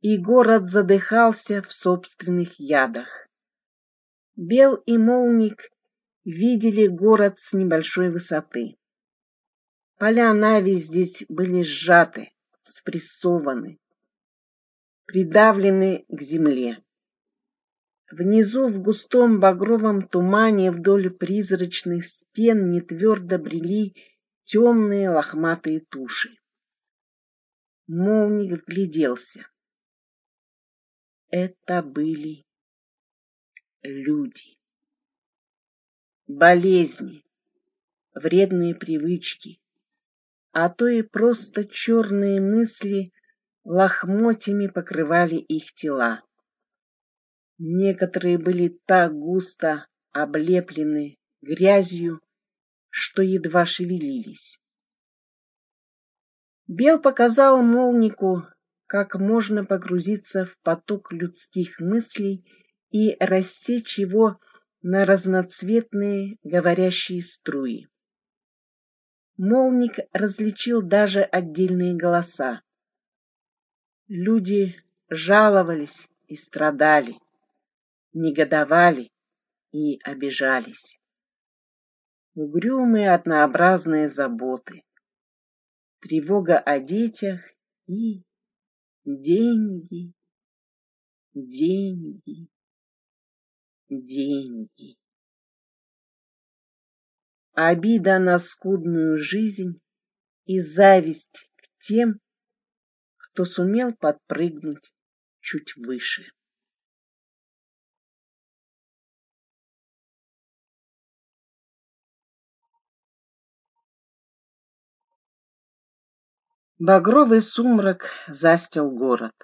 и город задыхался в собственных ядах. Бел и Молник видели город с небольшой высоты. Поля Нави здесь были сжаты, спрессованы, придавлены к земле. Внизу в густом багровом тумане вдоль призрачных стен нетвердо брели темные лохматые туши. Молник гляделся это были люди. Болезни, вредные привычки, а то и просто черные мысли лохмотьями покрывали их тела. Некоторые были так густо облеплены грязью, что едва шевелились. Бел показал молнику как можно погрузиться в поток людских мыслей и рассечь его на разноцветные говорящие струи. Молник различил даже отдельные голоса. Люди жаловались и страдали. негодовали и обижались. Угрюмые однообразные заботы, тревога о детях и деньги, деньги, деньги. Обида на скудную жизнь и зависть к тем, кто сумел подпрыгнуть чуть выше. Багровый сумрак застил город.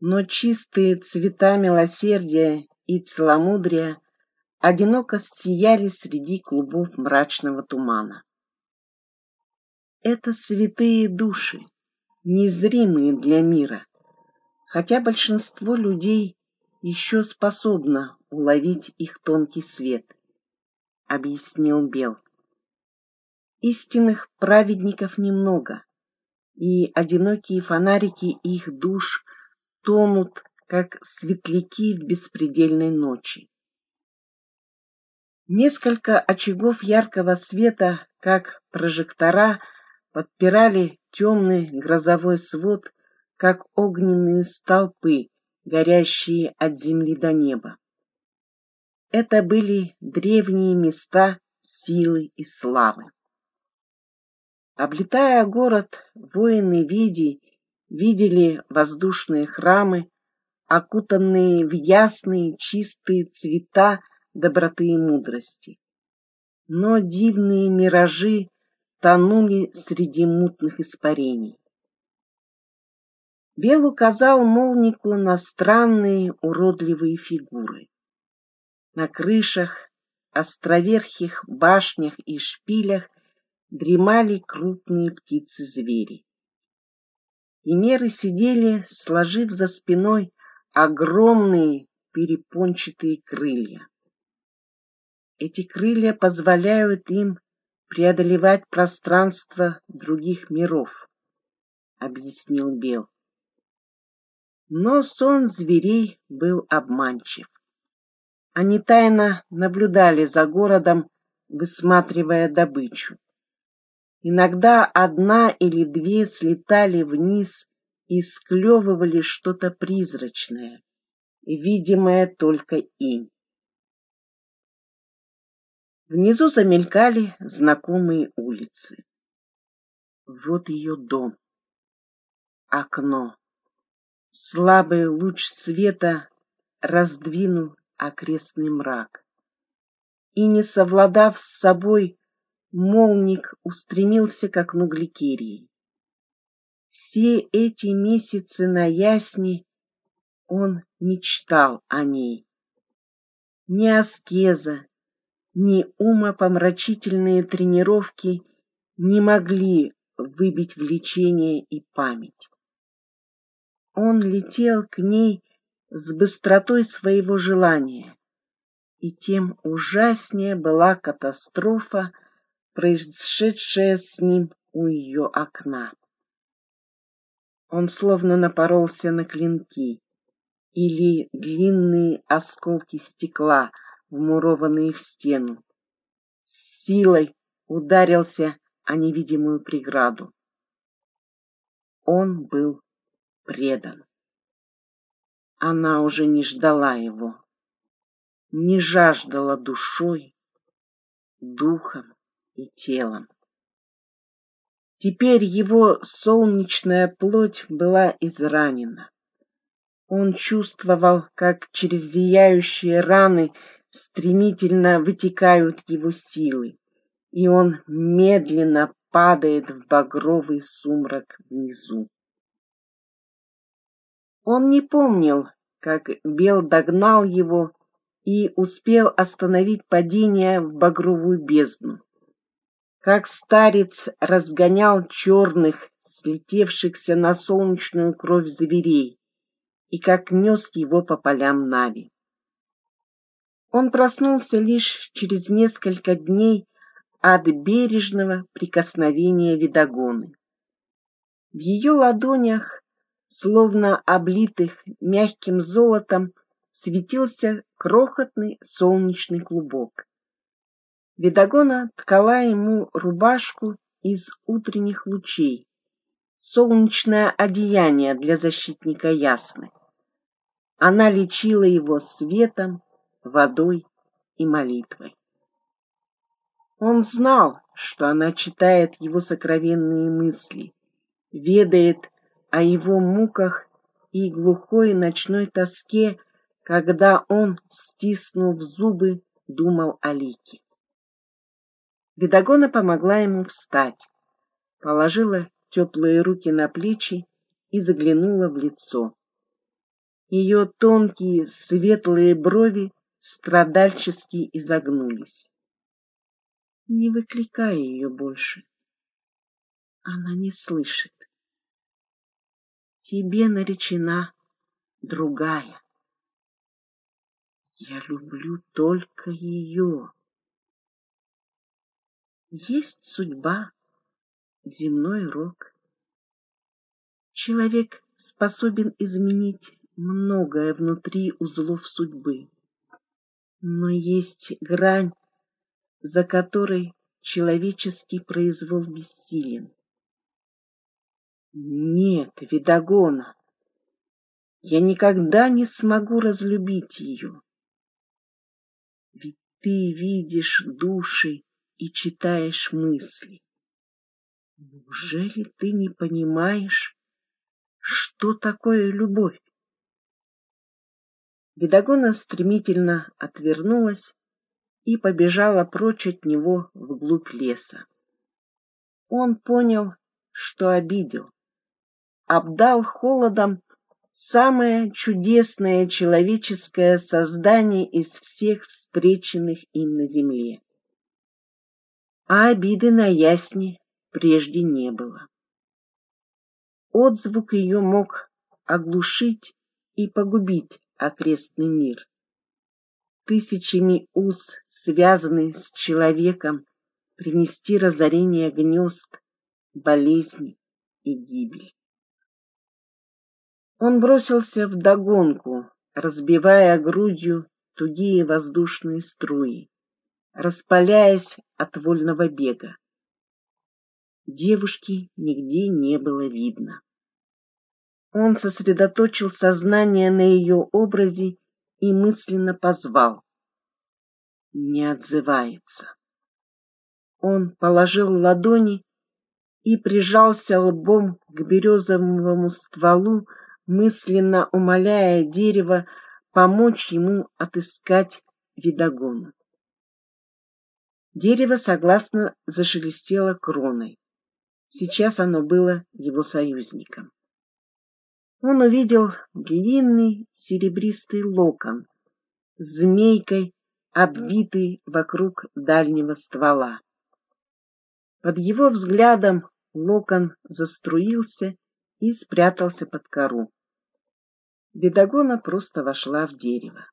Но чистые цвета милосердия и целомудрия одиноко сияли среди клубов мрачного тумана. Это святые души, незримые для мира, хотя большинство людей еще способно уловить их тонкий свет, объяснил Бел. Истинных праведников немного, и одинокие фонарики их душ тонут, как светляки в беспредельной ночи. Несколько очагов яркого света, как прожектора, подпирали темный грозовой свод, как огненные столпы, горящие от земли до неба. Это были древние места силы и славы. Облетая город, воины Види видели воздушные храмы, окутанные в ясные чистые цвета доброты и мудрости. Но дивные миражи тонули среди мутных испарений. Бел указал молнику на странные уродливые фигуры. На крышах, островерхих башнях и шпилях дремали крупные птицы-звери. Химеры сидели, сложив за спиной огромные перепончатые крылья. Эти крылья позволяют им преодолевать пространство других миров, объяснил Бел. Но сон зверей был обманчив. Они тайно наблюдали за городом, высматривая добычу. Иногда одна или две слетали вниз и склевывали что-то призрачное, видимое только им. Внизу замелькали знакомые улицы. Вот ее дом. Окно. Слабый луч света раздвинул окрестный мрак. И, не совладав с собой, Молник устремился к окну Гликерии. Все эти месяцы на ясне он мечтал о ней. Ни аскеза, ни умопомрачительные тренировки не могли выбить влечение и память. Он летел к ней с быстротой своего желания, и тем ужаснее была катастрофа, происшедшее с ним у ее окна. Он словно напоролся на клинки или длинные осколки стекла, вмурованные в стену. С силой ударился о невидимую преграду. Он был предан. Она уже не ждала его, не жаждала душой, духом и телом. Теперь его солнечная плоть была изранена. Он чувствовал, как через зияющие раны стремительно вытекают его силы, и он медленно падает в багровый сумрак внизу. Он не помнил, как Бел догнал его и успел остановить падение в багровую бездну как старец разгонял черных, слетевшихся на солнечную кровь зверей, и как нес его по полям Нави. Он проснулся лишь через несколько дней от бережного прикосновения Видогоны. В ее ладонях, словно облитых мягким золотом, светился крохотный солнечный клубок. Видогона ткала ему рубашку из утренних лучей, солнечное одеяние для защитника Ясны. Она лечила его светом, водой и молитвой. Он знал, что она читает его сокровенные мысли, ведает о его муках и глухой ночной тоске, когда он, стиснув зубы, думал о Лике. Бедогона помогла ему встать, положила теплые руки на плечи и заглянула в лицо. Ее тонкие светлые брови страдальчески изогнулись. Не выкликай ее больше. Она не слышит. Тебе наречена другая. Я люблю только ее. Есть судьба, земной рок. Человек способен изменить многое внутри узлов судьбы. Но есть грань, за которой человеческий произвол бессилен. Нет, Видогона, я никогда не смогу разлюбить ее. Ведь ты видишь души и читаешь мысли. Неужели ты не понимаешь, что такое любовь? Бедогона стремительно отвернулась и побежала прочь от него вглубь леса. Он понял, что обидел, обдал холодом самое чудесное человеческое создание из всех встреченных им на земле. А обиды на ясне прежде не было. Отзвук ее мог оглушить и погубить окрестный мир. Тысячами уз, связанный с человеком, принести разорение гнезд, болезни и гибель. Он бросился в догонку, разбивая грудью тугие воздушные струи, распаляясь от вольного бега. Девушки нигде не было видно. Он сосредоточил сознание на ее образе и мысленно позвал. Не отзывается. Он положил ладони и прижался лбом к березовому стволу, мысленно умоляя дерево помочь ему отыскать видогона. Дерево согласно зашелестело кроной. Сейчас оно было его союзником он увидел длинный серебристый локон, змейкой обвитый вокруг дальнего ствола. Под его взглядом локон заструился и спрятался под кору. Бедогона просто вошла в дерево.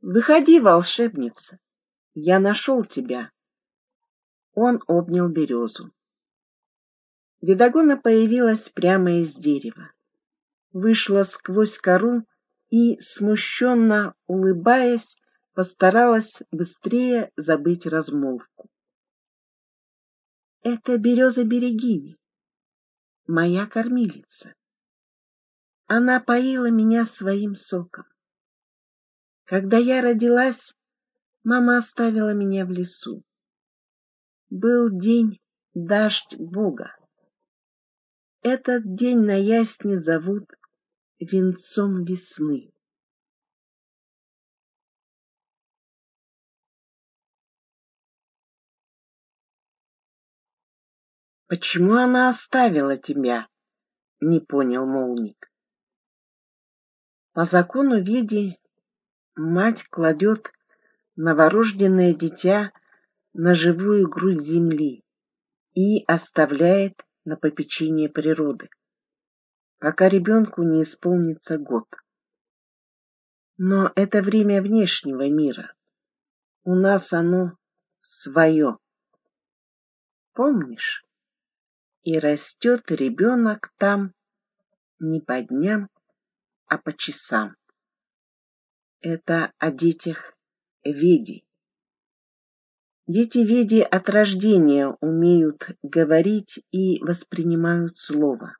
«Выходи, волшебница! Я нашел тебя!» Он обнял березу. Бедогона появилась прямо из дерева вышла сквозь кору и, смущенно улыбаясь, постаралась быстрее забыть размолвку. Это береза берегини, моя кормилица. Она поила меня своим соком. Когда я родилась, мама оставила меня в лесу. Был день дождь Бога. Этот день на ясне зовут венцом весны. Почему она оставила тебя? Не понял молник. По закону Веди мать кладет новорожденное дитя на живую грудь земли и оставляет на попечение природы пока ребенку не исполнится год. Но это время внешнего мира. У нас оно свое. Помнишь? И растет ребенок там не по дням, а по часам. это о детях Веди. Дети Веди от рождения умеют говорить и воспринимают слово.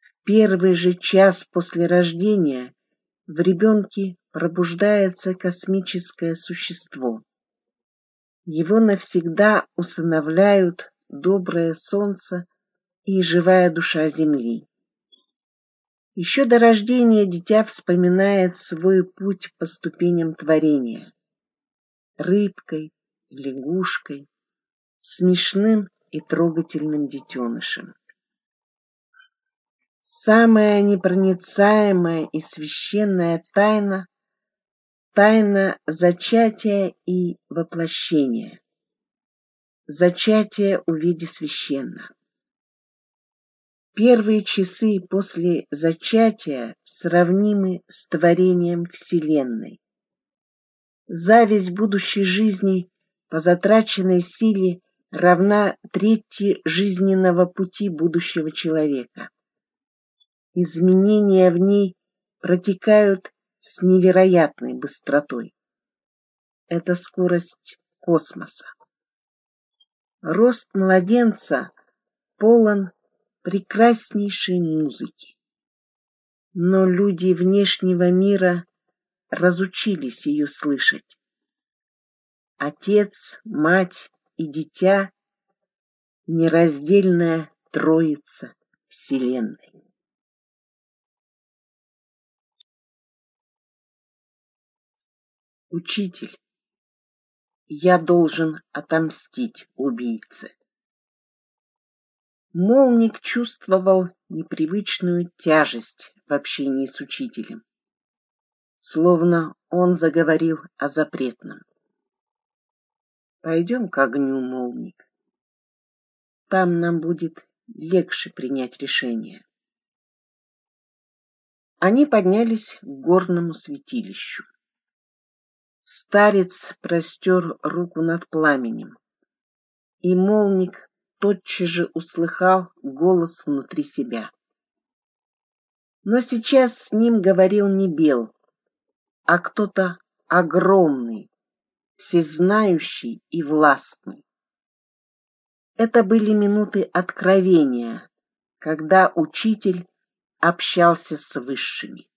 В первый же час после рождения в ребенке пробуждается космическое существо. Его навсегда усыновляют доброе солнце и живая душа земли. Еще до рождения дитя вспоминает свой путь по ступеням творения. Рыбкой, лягушкой, смешным и трогательным детенышем. Самая непроницаемая и священная тайна — тайна зачатия и воплощения. Зачатие увиди священно. Первые часы после зачатия сравнимы с творением Вселенной. Зависть будущей жизни по затраченной силе равна трети жизненного пути будущего человека. Изменения в ней протекают с невероятной быстротой. Это скорость космоса. Рост младенца полон прекраснейшей музыки. Но люди внешнего мира разучились ее слышать. Отец, мать и дитя — нераздельная троица Вселенной. Учитель, я должен отомстить убийце. Молник чувствовал непривычную тяжесть в общении с учителем, словно он заговорил о запретном. Пойдем к огню, Молник. Там нам будет легче принять решение. Они поднялись к горному святилищу. Старец простер руку над пламенем, и молник тотчас же услыхал голос внутри себя. Но сейчас с ним говорил не Бел, а кто-то огромный, всезнающий и властный. Это были минуты откровения, когда учитель общался с высшими.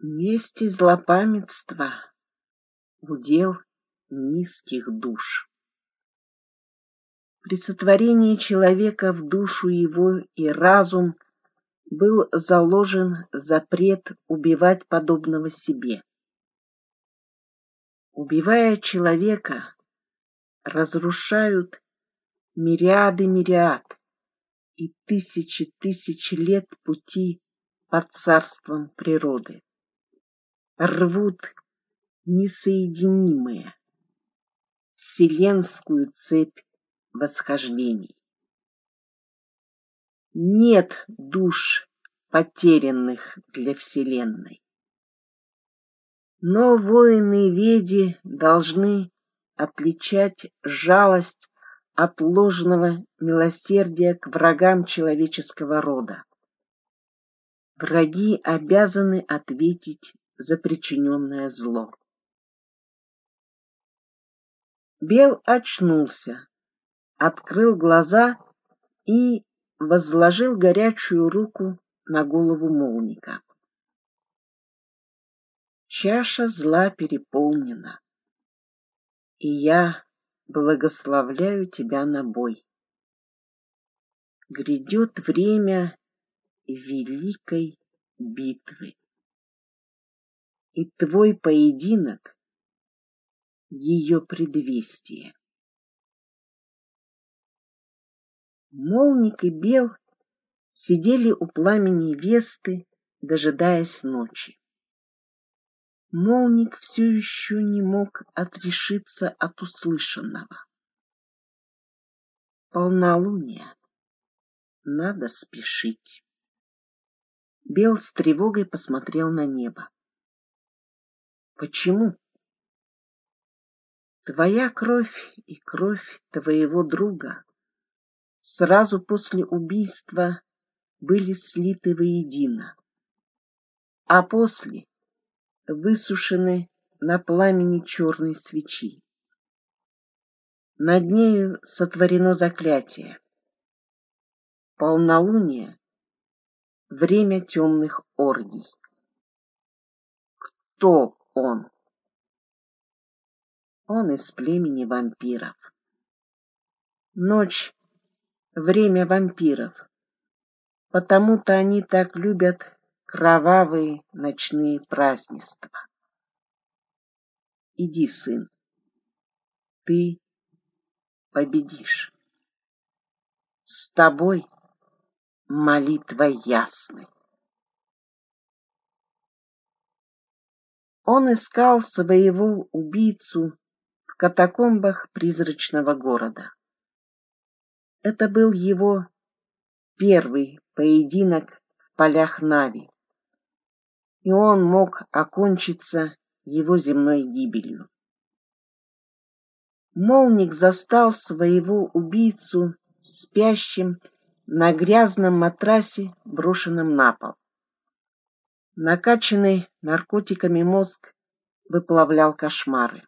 Месть и злопамятство — удел низких душ. При сотворении человека в душу его и разум был заложен запрет убивать подобного себе. Убивая человека, разрушают мириады мириад и тысячи тысяч лет пути под царством природы. Рвут несоединимые, вселенскую цепь восхождений. Нет душ, потерянных для Вселенной. Но воины Веди должны отличать жалость от ложного милосердия к врагам человеческого рода. Враги обязаны ответить за причиненное зло. Бел очнулся, открыл глаза и возложил горячую руку на голову молника. Чаша зла переполнена, и я благословляю тебя на бой. Грядет время великой битвы, и твой поединок — ее предвестие. Молник и Бел сидели у пламени Весты, дожидаясь ночи. Молник все еще не мог отрешиться от услышанного. Полнолуние. Надо спешить. Бел с тревогой посмотрел на небо. Почему? Твоя кровь и кровь твоего друга сразу после убийства были слиты воедино. а после высушены на пламени черной свечи. Над нею сотворено заклятие. Полнолуние — время темных оргий. Кто он? Он из племени вампиров. Ночь — время вампиров. Потому-то они так любят кровавые ночные празднества. Иди, сын, ты победишь. С тобой молитва ясны. Он искал своего убийцу в катакомбах призрачного города. Это был его первый поединок в полях Нави, и он мог окончиться его земной гибелью. Молник застал своего убийцу спящим на грязном матрасе, брошенном на пол. Накачанный наркотиками мозг выплавлял кошмары.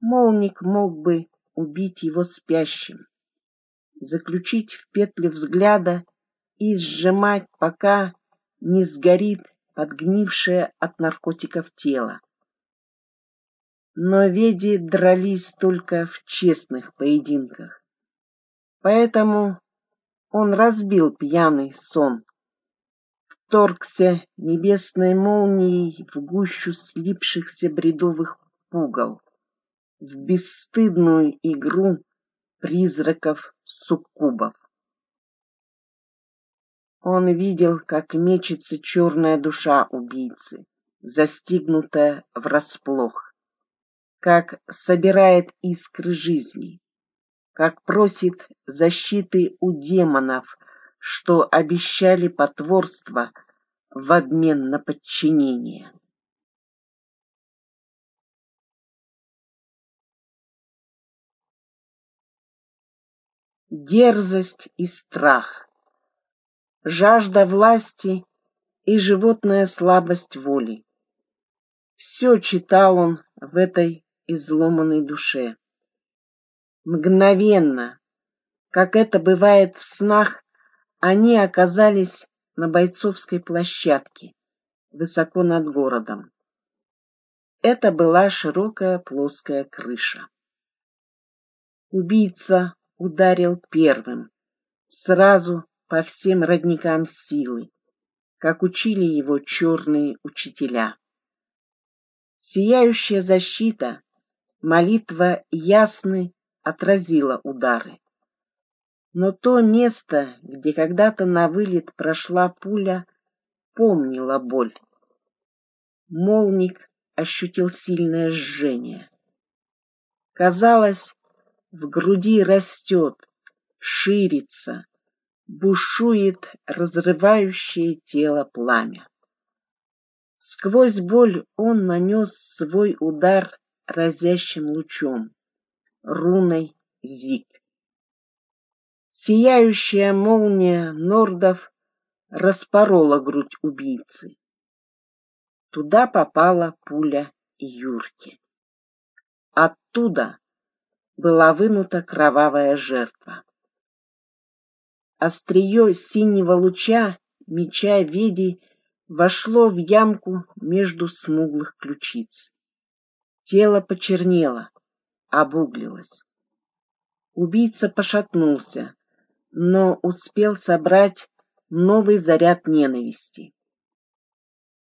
Молник мог бы убить его спящим, заключить в петлю взгляда и сжимать, пока не сгорит подгнившее от наркотиков тело. Но веди дрались только в честных поединках. Поэтому он разбил пьяный сон, вторгся небесной молнией в гущу слипшихся бредовых пугал, в бесстыдную игру призраков-суккубов. Он видел, как мечется черная душа убийцы, застигнутая врасплох, как собирает искры жизни, как просит защиты у демонов, что обещали потворство в обмен на подчинение. Дерзость и страх, жажда власти и животная слабость воли. Все читал он в этой изломанной душе. Мгновенно, как это бывает в снах, они оказались на бойцовской площадке, высоко над городом. Это была широкая плоская крыша. Убийца ударил первым, сразу по всем родникам силы, как учили его черные учителя. Сияющая защита, молитва ясны отразила удары. Но то место, где когда-то на вылет прошла пуля, помнило боль. Молник ощутил сильное жжение. Казалось, в груди растет, ширится, бушует разрывающее тело пламя. Сквозь боль он нанес свой удар разящим лучом, руной Зиг. Сияющая молния нордов распорола грудь убийцы. Туда попала пуля Юрки. Оттуда была вынута кровавая жертва. Острие синего луча меча Веди вошло в ямку между смуглых ключиц. Тело почернело, обуглилось. Убийца пошатнулся, но успел собрать новый заряд ненависти.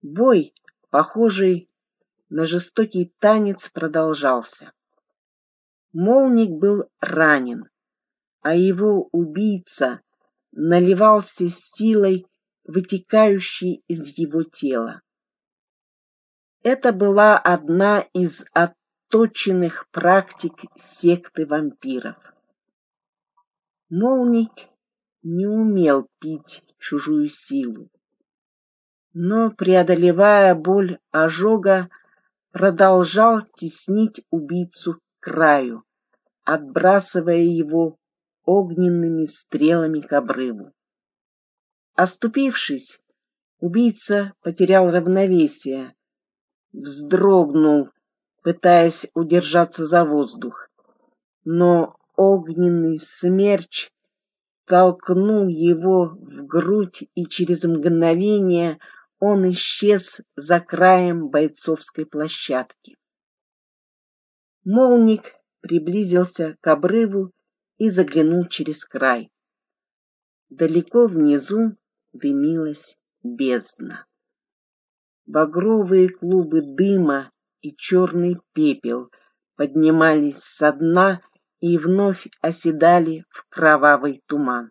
Бой, похожий на жестокий танец, продолжался. Молник был ранен, а его убийца наливался силой, вытекающей из его тела. Это была одна из отточенных практик секты вампиров. Молник не умел пить чужую силу, но, преодолевая боль ожога, продолжал теснить убийцу краю, отбрасывая его огненными стрелами к обрыву. Оступившись, Убийца потерял равновесие, вздрогнул, пытаясь удержаться за воздух. Но огненный смерч толкнул его в грудь, и через мгновение он исчез за краем бойцовской площадки. Молник приблизился к обрыву и заглянул через край. Далеко внизу дымилась бездна. Багровые клубы дыма и черный пепел поднимались со дна и вновь оседали в кровавый туман.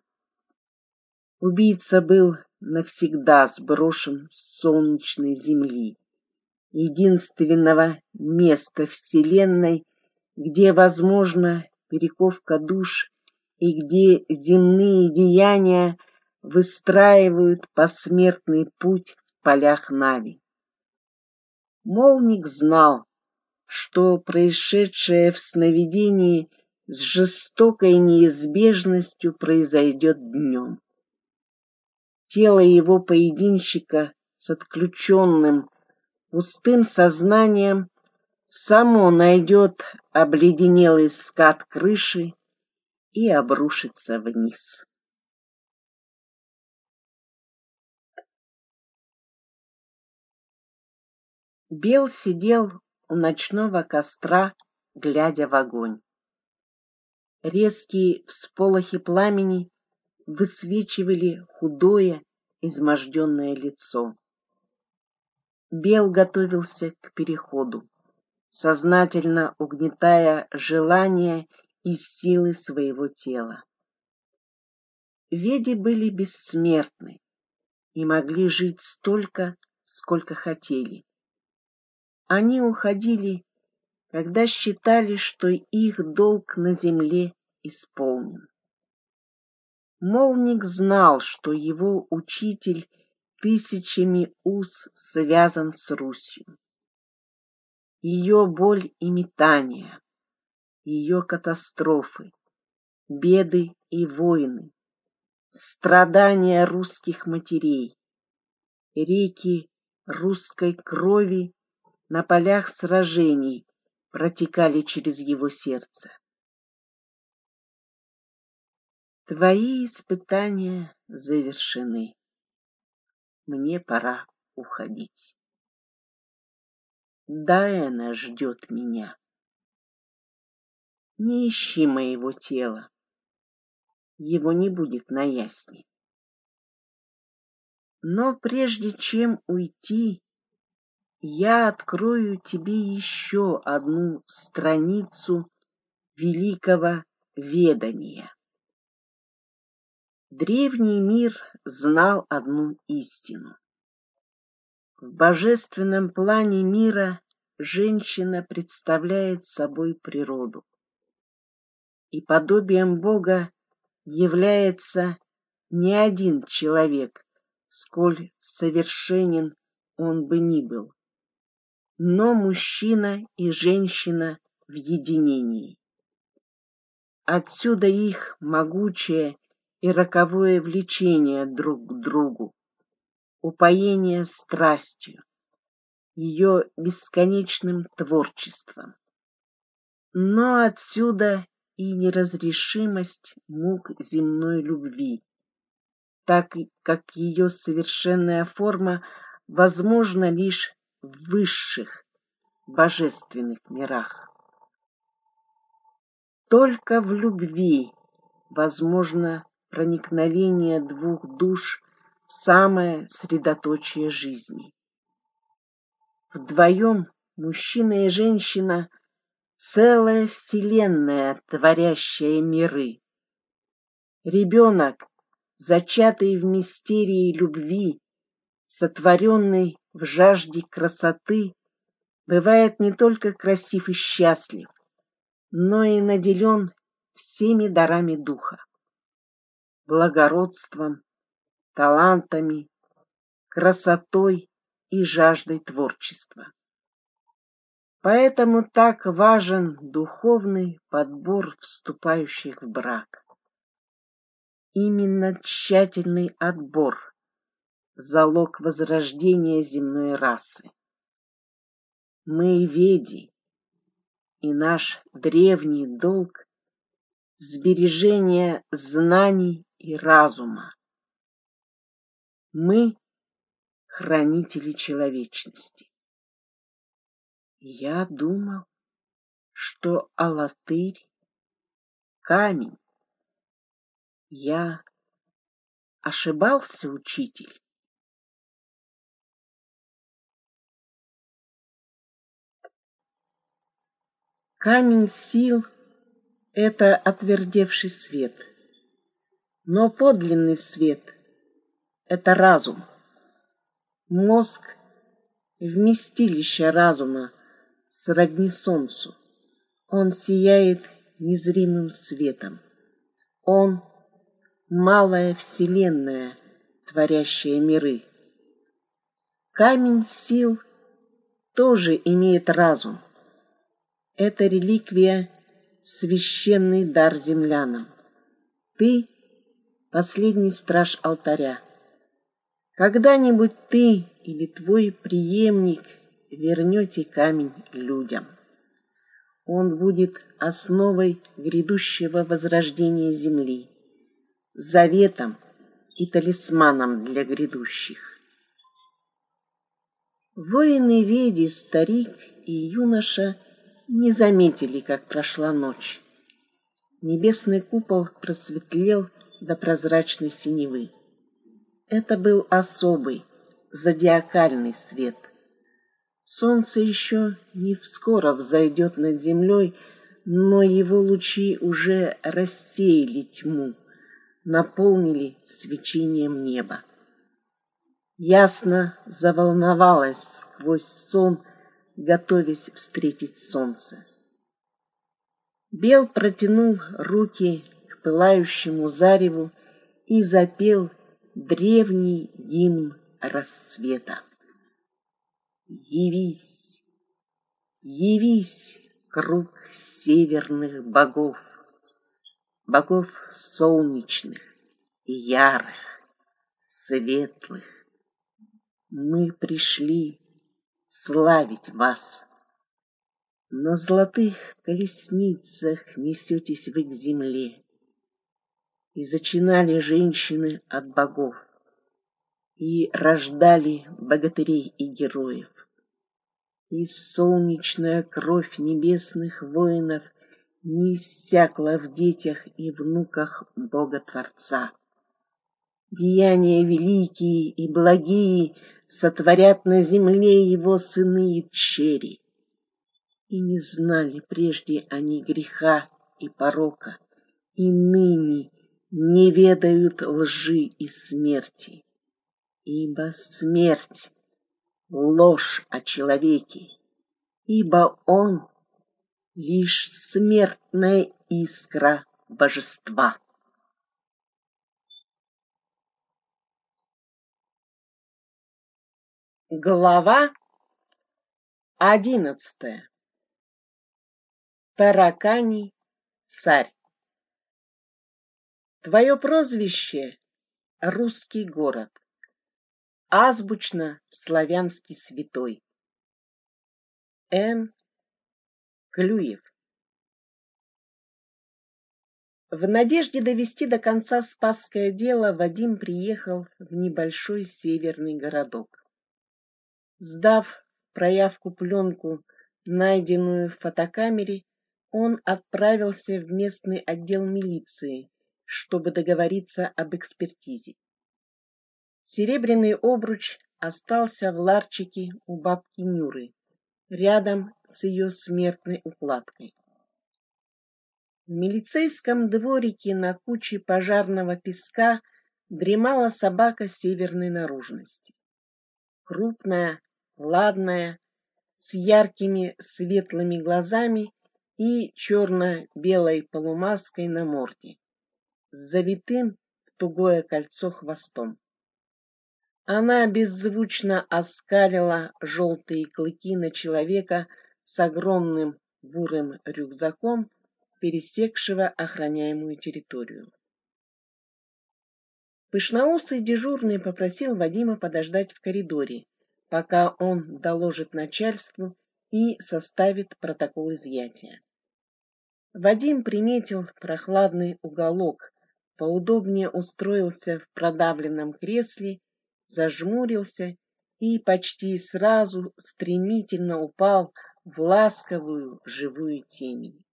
Убийца был навсегда сброшен с солнечной земли, единственного места Вселенной, где возможна перековка душ и где земные деяния выстраивают посмертный путь в полях Нави. Молник знал, что происшедшее в сновидении с жестокой неизбежностью произойдет днем. Тело его поединщика с отключенным, пустым сознанием само найдет обледенелый скат крыши и обрушится вниз. Бел сидел у ночного костра, глядя в огонь. Резкие всполохи пламени высвечивали худое, изможденное лицо. Бел готовился к переходу, сознательно угнетая желания и силы своего тела. Веди были бессмертны и могли жить столько, сколько хотели. Они уходили, когда считали, что их долг на земле исполнен. Молник знал, что его учитель тысячами уз связан с Русью. Ее боль и метания, ее катастрофы, беды и войны, страдания русских матерей, реки русской крови на полях сражений протекали через его сердце. Твои испытания завершены. Мне пора уходить. Дайана ждет меня. Не ищи моего тела. Его не будет на ясне. Но прежде чем уйти, я открою тебе еще одну страницу великого ведания. Древний мир знал одну истину. В божественном плане мира женщина представляет собой природу. И подобием Бога является не один человек, сколь совершенен он бы ни был, но мужчина и женщина в единении. Отсюда их могучее и роковое влечение друг к другу, упоение страстью, ее бесконечным творчеством. Но отсюда и неразрешимость мук земной любви, так как ее совершенная форма возможна лишь в высших божественных мирах. Только в любви возможно проникновение двух душ в самое средоточие жизни. Вдвоем мужчина и женщина — целая вселенная, творящая миры. Ребенок, зачатый в мистерии любви, сотворенный в жажде красоты, бывает не только красив и счастлив, но и наделен всеми дарами духа благородством, талантами, красотой и жаждой творчества. Поэтому так важен духовный подбор вступающих в брак. Именно тщательный отбор залог возрождения земной расы. Мы веди, и наш древний долг — сбережение знаний и разума. Мы — хранители человечности. Я думал, что Алатырь — камень. Я ошибался, учитель. Камень сил — это отвердевший свет. Но подлинный свет — это разум. Мозг — вместилище разума, сродни солнцу. Он сияет незримым светом. Он — малая вселенная, творящая миры. Камень сил тоже имеет разум. Это реликвия, священный дар землянам. Ты — последний страж алтаря. Когда-нибудь ты или твой преемник вернете камень людям. Он будет основой грядущего возрождения земли, заветом и талисманом для грядущих. Воины Веди, старик и юноша не заметили, как прошла ночь. Небесный купол просветлел до прозрачной синевы. Это был особый, зодиакальный свет. Солнце еще не вскоро взойдет над землей, но его лучи уже рассеяли тьму, наполнили свечением неба. Ясно заволновалась сквозь сон готовясь встретить солнце. Бел протянул руки пылающему зареву и запел древний гимн рассвета. Явись, явись, круг северных богов, богов солнечных и ярых, светлых. Мы пришли славить вас. На золотых колесницах несетесь вы к земле. И зачинали женщины от богов, и рождали богатырей и героев. И солнечная кровь небесных воинов не иссякла в детях и внуках Бога-Творца. Деяния великие и благие сотворят на земле его сыны и чери. И не знали прежде они греха и порока, и ныне не ведают лжи и смерти. Ибо смерть — ложь о человеке, ибо он — лишь смертная искра божества. Глава одиннадцатая. Тараканий царь. Твое прозвище — русский город, азбучно славянский святой. Н. Клюев. В надежде довести до конца спасское дело Вадим приехал в небольшой северный городок. Сдав проявку пленку, найденную в фотокамере, он отправился в местный отдел милиции, чтобы договориться об экспертизе. Серебряный обруч остался в ларчике у бабки Нюры, рядом с ее смертной укладкой. В милицейском дворике на куче пожарного песка дремала собака северной наружности. Крупная, ладная, с яркими светлыми глазами и черно-белой полумаской на морде, с завитым в тугое кольцо хвостом. Она беззвучно оскалила желтые клыки на человека с огромным бурым рюкзаком, пересекшего охраняемую территорию. Пышноусый дежурный попросил Вадима подождать в коридоре, пока он доложит начальству и составит протокол изъятия. Вадим приметил прохладный уголок, поудобнее устроился в продавленном кресле, зажмурился и почти сразу стремительно упал в ласковую живую темень.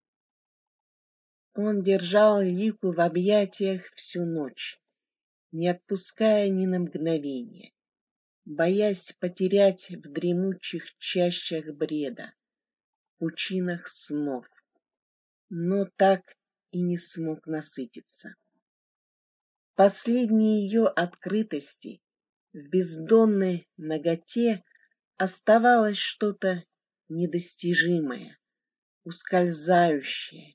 Он держал Лику в объятиях всю ночь, не отпуская ни на мгновение, боясь потерять в дремучих чащах бреда, в пучинах снов, но так и не смог насытиться. Последней ее открытости в бездонной ноготе оставалось что-то недостижимое, ускользающее,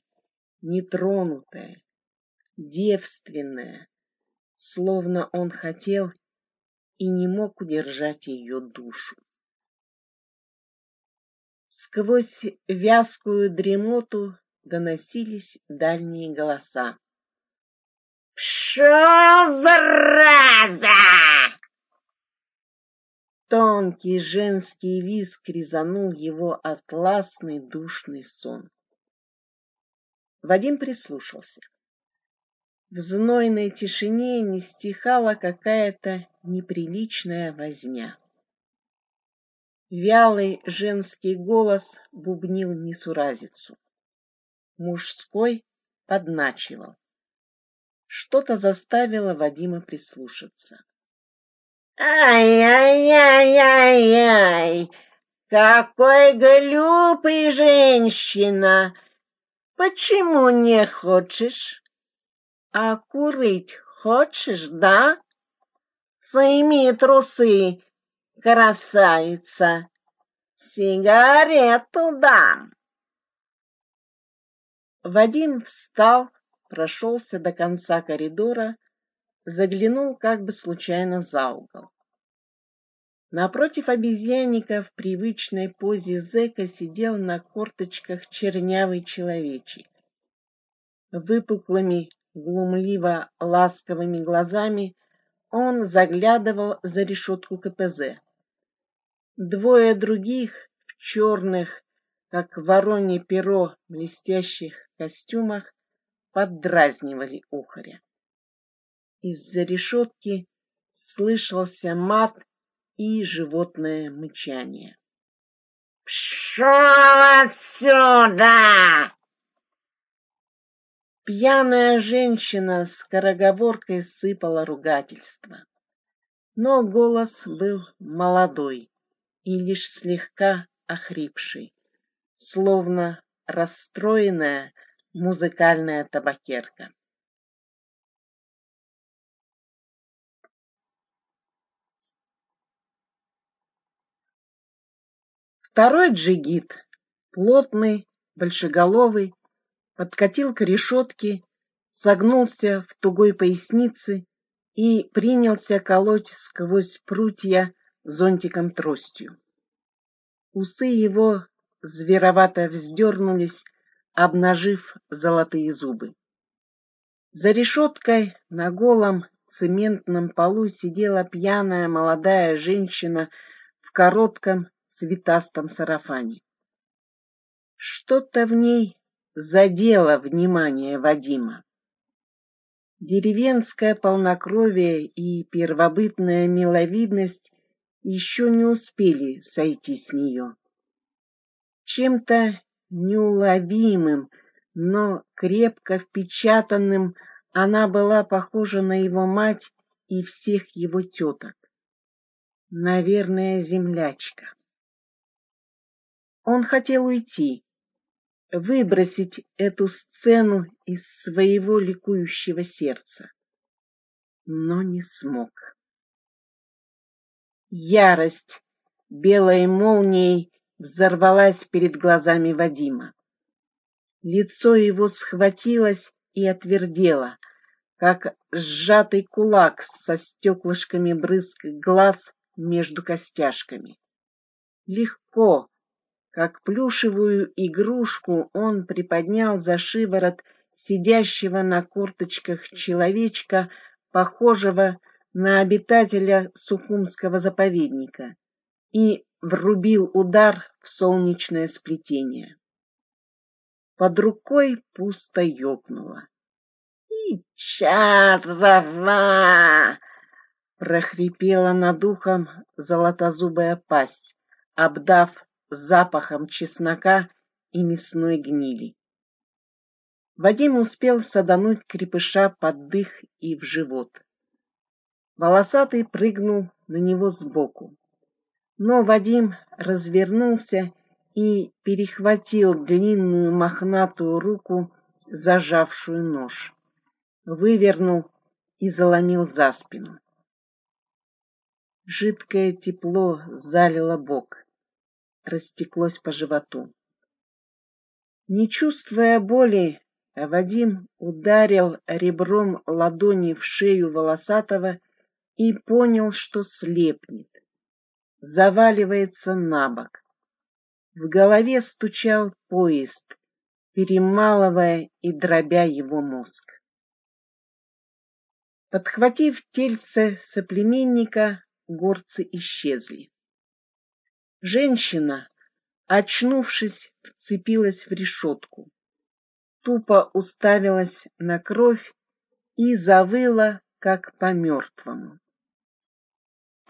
нетронутое, девственное, словно он хотел и не мог удержать ее душу. Сквозь вязкую дремоту доносились дальние голоса. «Что, зараза?» Тонкий женский визг резанул его атласный душный сон. Вадим прислушался. В знойной тишине не стихала какая-то неприличная возня. Вялый женский голос бубнил несуразицу. Мужской подначивал. Что-то заставило Вадима прислушаться. «Ай-яй-яй-яй-яй! Какой глупый женщина! Почему не хочешь? А курить хочешь, да? Сойми трусы, красавица. Сигарету дам. Вадим встал, прошелся до конца коридора, заглянул как бы случайно за угол. Напротив обезьянника в привычной позе зэка сидел на корточках чернявый человечек. Выпуклыми, глумливо ласковыми глазами он заглядывал за решетку КПЗ. Двое других в черных, как воронье перо, блестящих костюмах поддразнивали ухаря. Из-за решетки слышался мат и животное мычание. «Пшел отсюда!» Пьяная женщина с скороговоркой сыпала ругательства. Но голос был молодой и лишь слегка охрипший, словно расстроенная музыкальная табакерка. Второй джигит, плотный, большеголовый, подкатил к решетке, согнулся в тугой пояснице и принялся колоть сквозь прутья зонтиком тростью. Усы его зверовато вздернулись, обнажив золотые зубы. За решеткой на голом цементном полу сидела пьяная молодая женщина в коротком цветастом сарафане. Что-то в ней задело внимание Вадима. Деревенское полнокровие и первобытная миловидность еще не успели сойти с нее. Чем-то неуловимым, но крепко впечатанным она была похожа на его мать и всех его теток. Наверное, землячка. Он хотел уйти, выбросить эту сцену из своего ликующего сердца, но не смог. Ярость белой молнией взорвалась перед глазами Вадима. Лицо его схватилось и отвердело, как сжатый кулак со стеклышками брызг глаз между костяшками. Легко, как плюшевую игрушку он приподнял за шиворот сидящего на корточках человечка, похожего на обитателя Сухумского заповедника, и врубил удар в солнечное сплетение. Под рукой пусто ёкнуло. «И чарова!» — прохрипела над ухом золотозубая пасть, обдав запахом чеснока и мясной гнили. Вадим успел садануть крепыша под дых и в живот. Волосатый прыгнул на него сбоку. Но Вадим развернулся и перехватил длинную мохнатую руку, зажавшую нож. Вывернул и заломил за спину. Жидкое тепло залило бок, растеклось по животу. Не чувствуя боли, Вадим ударил ребром ладони в шею волосатого и понял, что слепнет, заваливается на бок. В голове стучал поезд, перемалывая и дробя его мозг. Подхватив тельце соплеменника, горцы исчезли. Женщина, очнувшись, вцепилась в решетку, тупо уставилась на кровь и завыла, как по мертвому.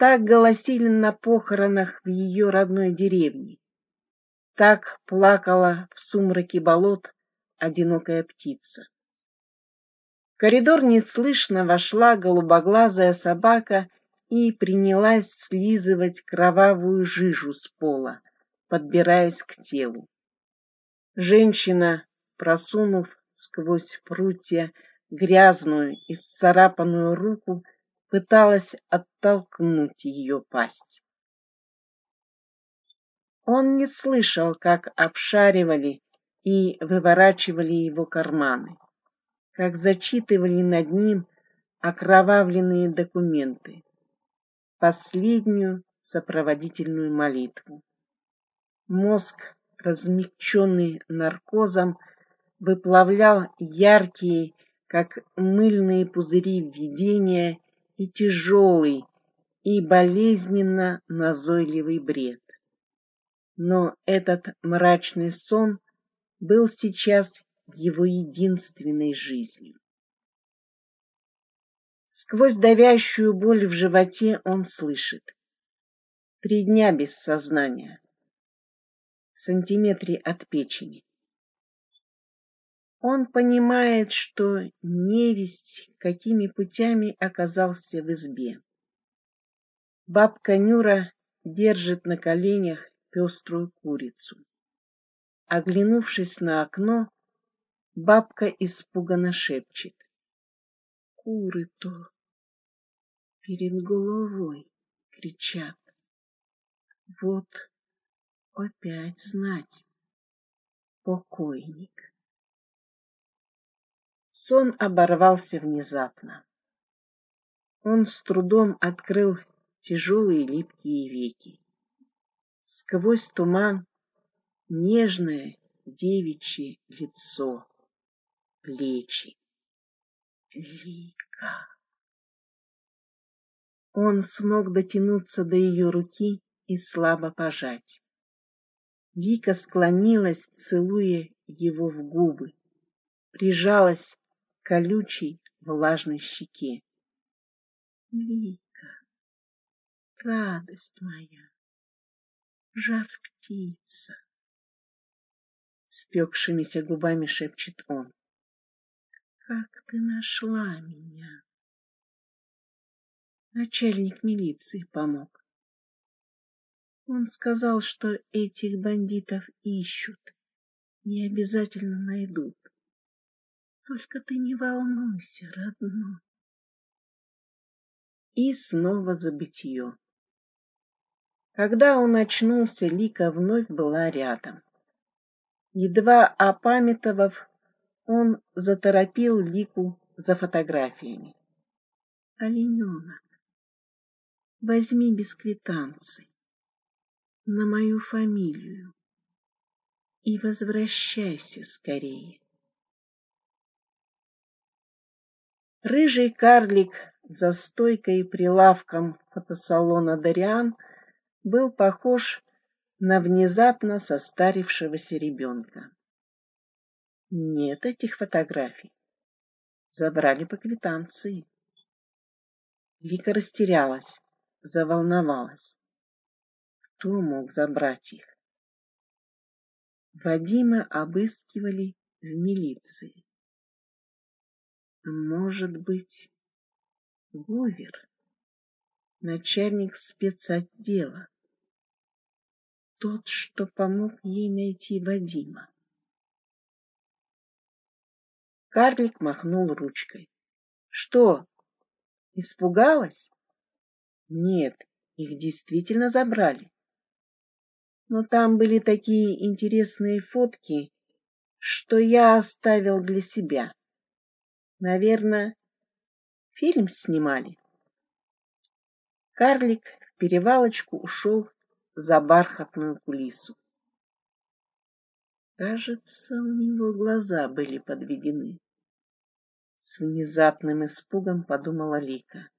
Так голосили на похоронах в ее родной деревне. Так плакала в сумраке болот одинокая птица. В коридор неслышно вошла голубоглазая собака и принялась слизывать кровавую жижу с пола, подбираясь к телу. Женщина, просунув сквозь прутья грязную и сцарапанную руку, пыталась оттолкнуть ее пасть. Он не слышал, как обшаривали и выворачивали его карманы, как зачитывали над ним окровавленные документы последнюю сопроводительную молитву. Мозг, размягченный наркозом, выплавлял яркие, как мыльные пузыри видения, и тяжелый, и болезненно назойливый бред. Но этот мрачный сон был сейчас его единственной жизнью. Сквозь давящую боль в животе он слышит. Три дня без сознания. В сантиметре от печени. Он понимает, что невесть какими путями оказался в избе. Бабка Нюра держит на коленях пеструю курицу. Оглянувшись на окно, бабка испуганно шепчет куры-то перед головой кричат. Вот опять знать покойник. Сон оборвался внезапно. Он с трудом открыл тяжелые липкие веки. Сквозь туман нежное девичье лицо, плечи. Лика. Он смог дотянуться до ее руки и слабо пожать. Вика склонилась, целуя его в губы, прижалась колючей влажной щеке. Лика, радость моя, жар птица, спекшимися губами шепчет он как ты нашла меня? Начальник милиции помог. Он сказал, что этих бандитов ищут, не обязательно найдут. Только ты не волнуйся, родной. И снова забытье. Когда он очнулся, Лика вновь была рядом. Едва опамятовав, он заторопил Лику за фотографиями. Олененок, возьми без квитанции на мою фамилию и возвращайся скорее. Рыжий карлик за стойкой и прилавком фотосалона «Дориан» был похож на внезапно состарившегося ребенка. Нет этих фотографий. Забрали по квитанции. Вика растерялась, заволновалась. Кто мог забрать их? Вадима обыскивали в милиции. Может быть, Гувер, начальник спецотдела, тот, что помог ей найти Вадима. Карлик махнул ручкой. Что, испугалась? Нет, их действительно забрали. Но там были такие интересные фотки, что я оставил для себя. Наверное, фильм снимали. Карлик в перевалочку ушел за бархатную кулису. Кажется, у него глаза были подведены. С внезапным испугом подумала Лика.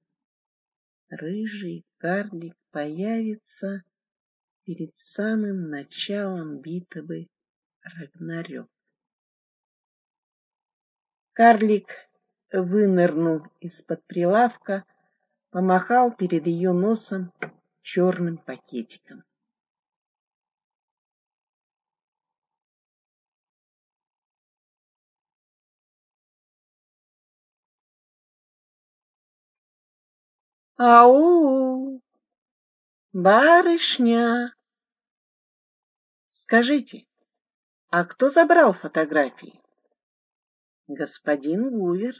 Рыжий карлик появится перед самым началом битвы Рагнарёк. Карлик вынырнул из-под прилавка, помахал перед ее носом черным пакетиком. Ау! Барышня! Скажите, а кто забрал фотографии? Господин Гувер.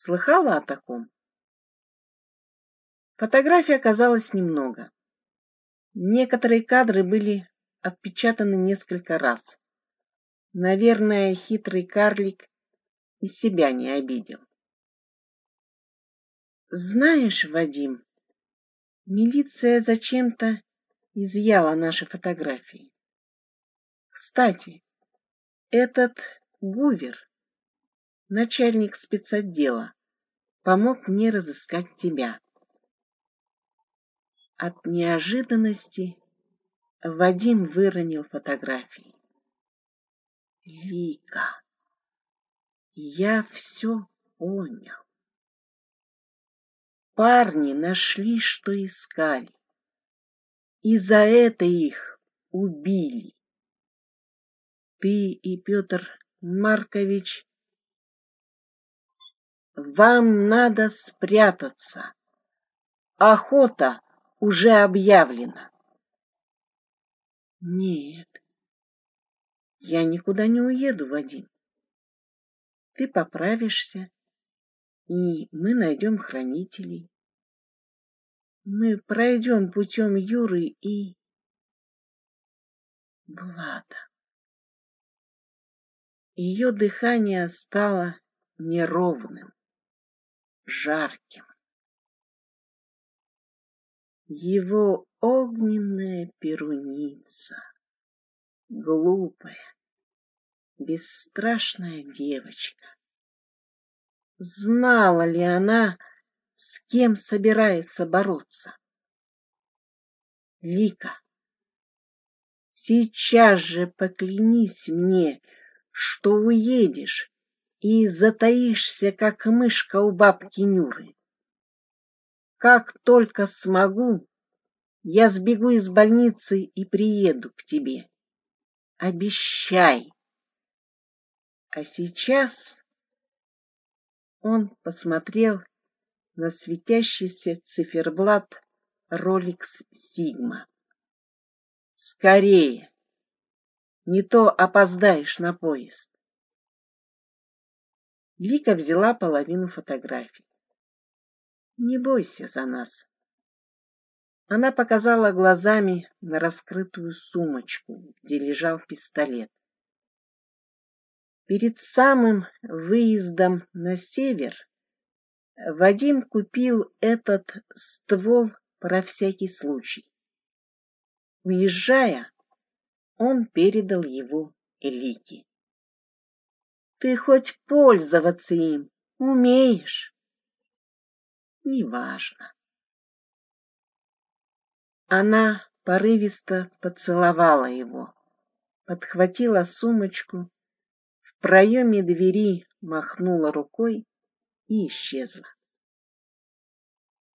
Слыхала о таком? Фотографий оказалось немного. Некоторые кадры были отпечатаны несколько раз. Наверное, хитрый карлик и себя не обидел. Знаешь, Вадим, милиция зачем-то изъяла наши фотографии. Кстати, этот Гувер, начальник спецотдела, помог мне разыскать тебя. От неожиданности Вадим выронил фотографии. Лика, я все понял. Парни нашли, что искали, и за это их убили. Ты и Петр Маркович, вам надо спрятаться. Охота уже объявлена. Нет, я никуда не уеду, Вадим. Ты поправишься, и мы найдем хранителей. Мы пройдем путем Юры и Влада. Ее дыхание стало неровным, жарким. Его огненная перуница, глупая, бесстрашная девочка, Знала ли она, с кем собирается бороться? Лика, сейчас же поклянись мне, что уедешь и затаишься, как мышка у бабки Нюры. Как только смогу, я сбегу из больницы и приеду к тебе. Обещай. А сейчас он посмотрел на светящийся циферблат Rolex Sigma. Скорее, не то опоздаешь на поезд. Лика взяла половину фотографий. Не бойся за нас. Она показала глазами на раскрытую сумочку, где лежал пистолет. Перед самым выездом на север Вадим купил этот ствол про всякий случай. Уезжая, он передал его Элике. Ты хоть пользоваться им умеешь? неважно. Она порывисто поцеловала его, подхватила сумочку, в проеме двери махнула рукой и исчезла.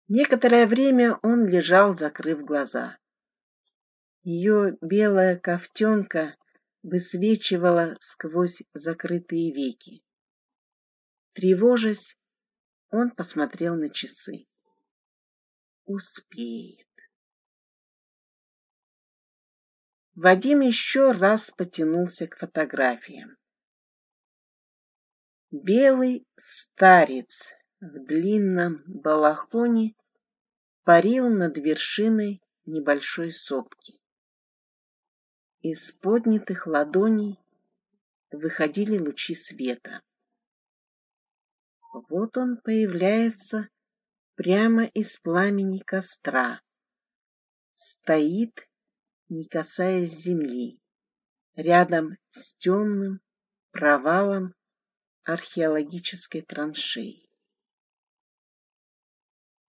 Некоторое время он лежал, закрыв глаза. Ее белая ковтенка высвечивала сквозь закрытые веки. Тревожась, он посмотрел на часы. Успеет. Вадим еще раз потянулся к фотографиям. Белый старец в длинном балахоне парил над вершиной небольшой сопки. Из поднятых ладоней выходили лучи света. Вот он появляется прямо из пламени костра. Стоит, не касаясь земли, рядом с темным провалом археологической траншеи.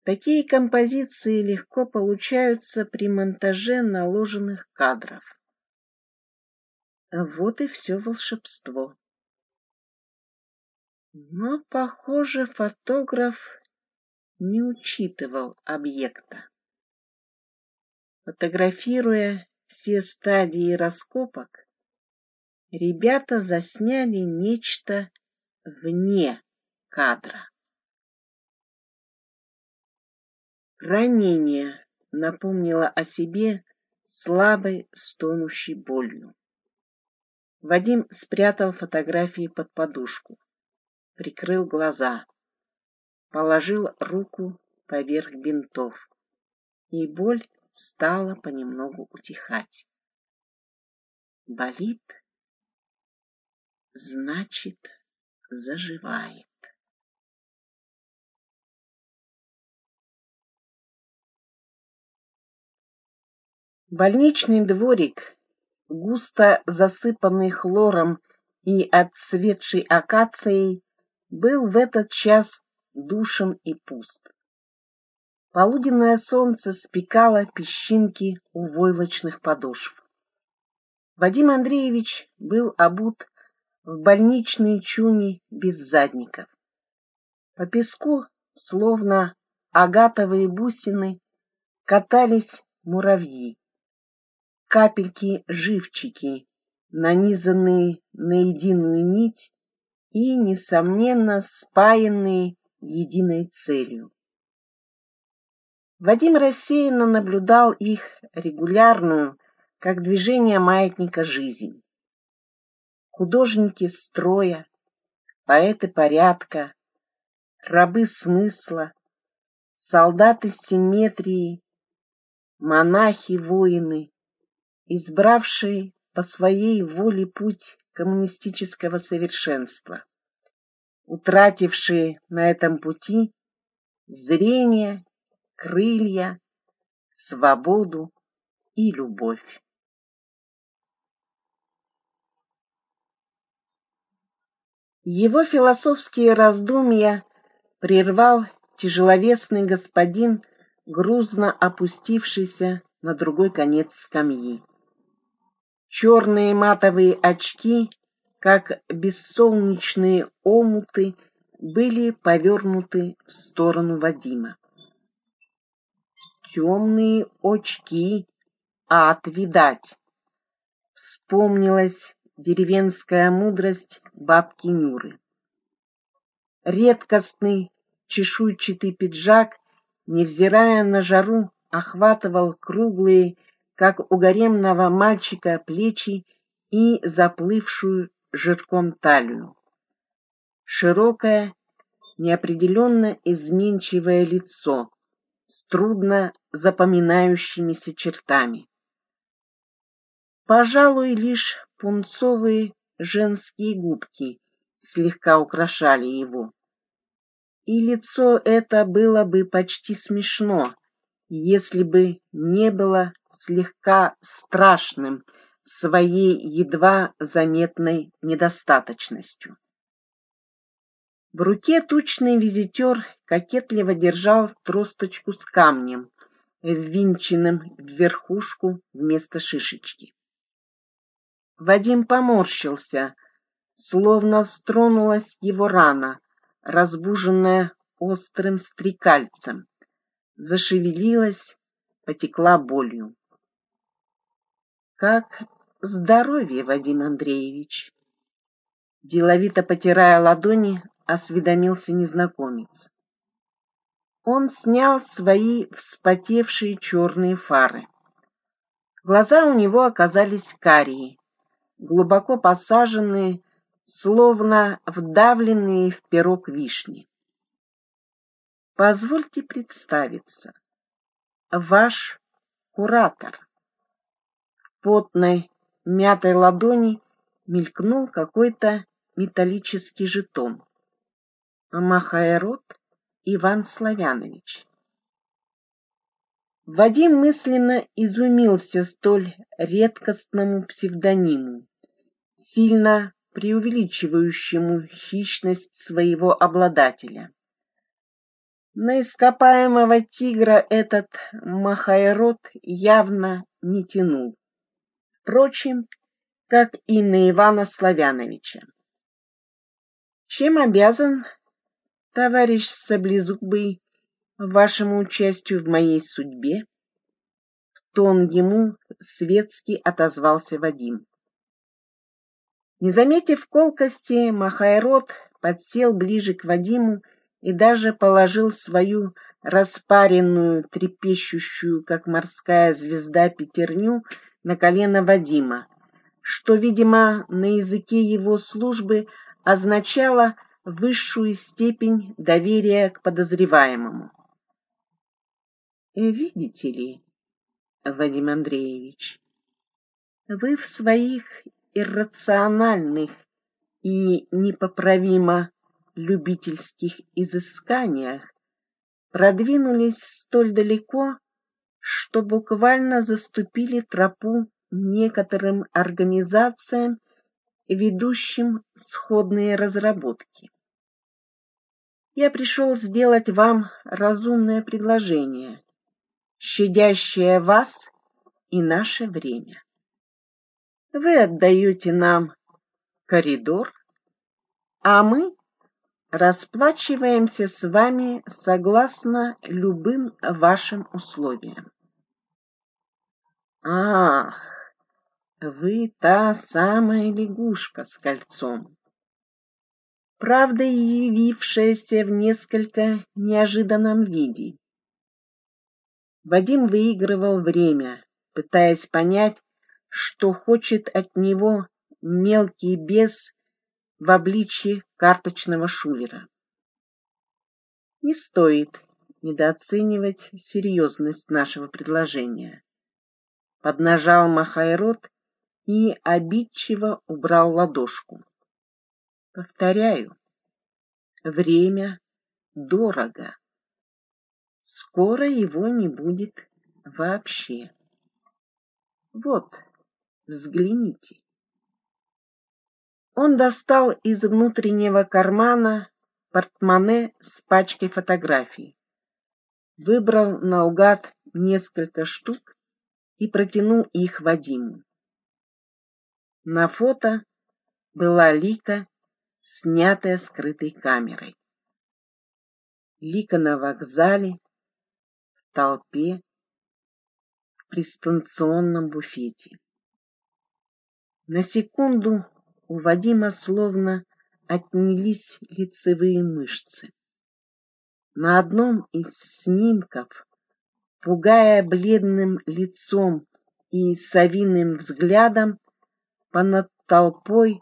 Такие композиции легко получаются при монтаже наложенных кадров. Вот и все волшебство. Но, похоже, фотограф не учитывал объекта. Фотографируя все стадии раскопок, ребята засняли нечто вне кадра. Ранение напомнило о себе слабой стонущей болью. Вадим спрятал фотографии под подушку прикрыл глаза, положил руку поверх бинтов, и боль стала понемногу утихать. Болит, значит, заживает. Больничный дворик, густо засыпанный хлором и отцветшей акацией, был в этот час душен и пуст. Полуденное солнце спекало песчинки у войлочных подошв. Вадим Андреевич был обут в больничные чуни без задников. По песку, словно агатовые бусины, катались муравьи. Капельки-живчики, нанизанные на единую нить, и, несомненно, спаянные единой целью. Вадим рассеянно наблюдал их регулярную, как движение маятника жизнь. Художники строя, поэты порядка, рабы смысла, солдаты симметрии, монахи-воины, избравшие по своей воле путь коммунистического совершенства, утратившие на этом пути зрение, крылья, свободу и любовь. Его философские раздумья прервал тяжеловесный господин, грузно опустившийся на другой конец скамьи. Черные матовые очки, как бессолнечные омуты, были повернуты в сторону Вадима. Темные очки, ад видать. Вспомнилась деревенская мудрость бабки Нюры. Редкостный чешуйчатый пиджак, невзирая на жару, охватывал круглые как у гаремного мальчика плечи и заплывшую жирком талию. Широкое, неопределенно изменчивое лицо с трудно запоминающимися чертами. Пожалуй, лишь пунцовые женские губки слегка украшали его. И лицо это было бы почти смешно, если бы не было слегка страшным своей едва заметной недостаточностью. В руке тучный визитер кокетливо держал тросточку с камнем, ввинченным в верхушку вместо шишечки. Вадим поморщился, словно стронулась его рана, разбуженная острым стрекальцем. Зашевелилась, потекла болью. Как здоровье, Вадим Андреевич? Деловито потирая ладони, осведомился незнакомец. Он снял свои вспотевшие черные фары. Глаза у него оказались карие, глубоко посаженные, словно вдавленные в пирог вишни. Позвольте представиться. Ваш куратор. В потной, мятой ладони мелькнул какой-то металлический жетон. Махаэрот Иван Славянович. Вадим мысленно изумился столь редкостному псевдониму, сильно преувеличивающему хищность своего обладателя. На ископаемого тигра этот Махайрод явно не тянул. Впрочем, как и на Ивана Славяновича. Чем обязан, товарищ Саблезубый, вашему участию в моей судьбе? В тон ему светски отозвался Вадим. Не заметив колкости, Махайрод подсел ближе к Вадиму и даже положил свою распаренную, трепещущую, как морская звезда, пятерню на колено Вадима, что, видимо, на языке его службы означало высшую степень доверия к подозреваемому. Видите ли, Вадим Андреевич, вы в своих иррациональных и непоправимо любительских изысканиях продвинулись столь далеко, что буквально заступили тропу некоторым организациям, ведущим сходные разработки. Я пришел сделать вам разумное предложение, щадящее вас и наше время. Вы отдаете нам коридор, а мы расплачиваемся с вами согласно любым вашим условиям. Ах, вы та самая лягушка с кольцом. Правда, явившаяся в несколько неожиданном виде. Вадим выигрывал время, пытаясь понять, что хочет от него мелкий бес в обличье карточного шулера. Не стоит недооценивать серьезность нашего предложения. Поднажал Махайрод и обидчиво убрал ладошку. Повторяю, время дорого. Скоро его не будет вообще. Вот, взгляните. Он достал из внутреннего кармана портмоне с пачкой фотографий, выбрал наугад несколько штук и протянул их Вадиму. На фото была Лика, снятая скрытой камерой. Лика на вокзале, в толпе, в пристанционном буфете. На секунду у Вадима словно отнялись лицевые мышцы. На одном из снимков, пугая бледным лицом и совиным взглядом, понад толпой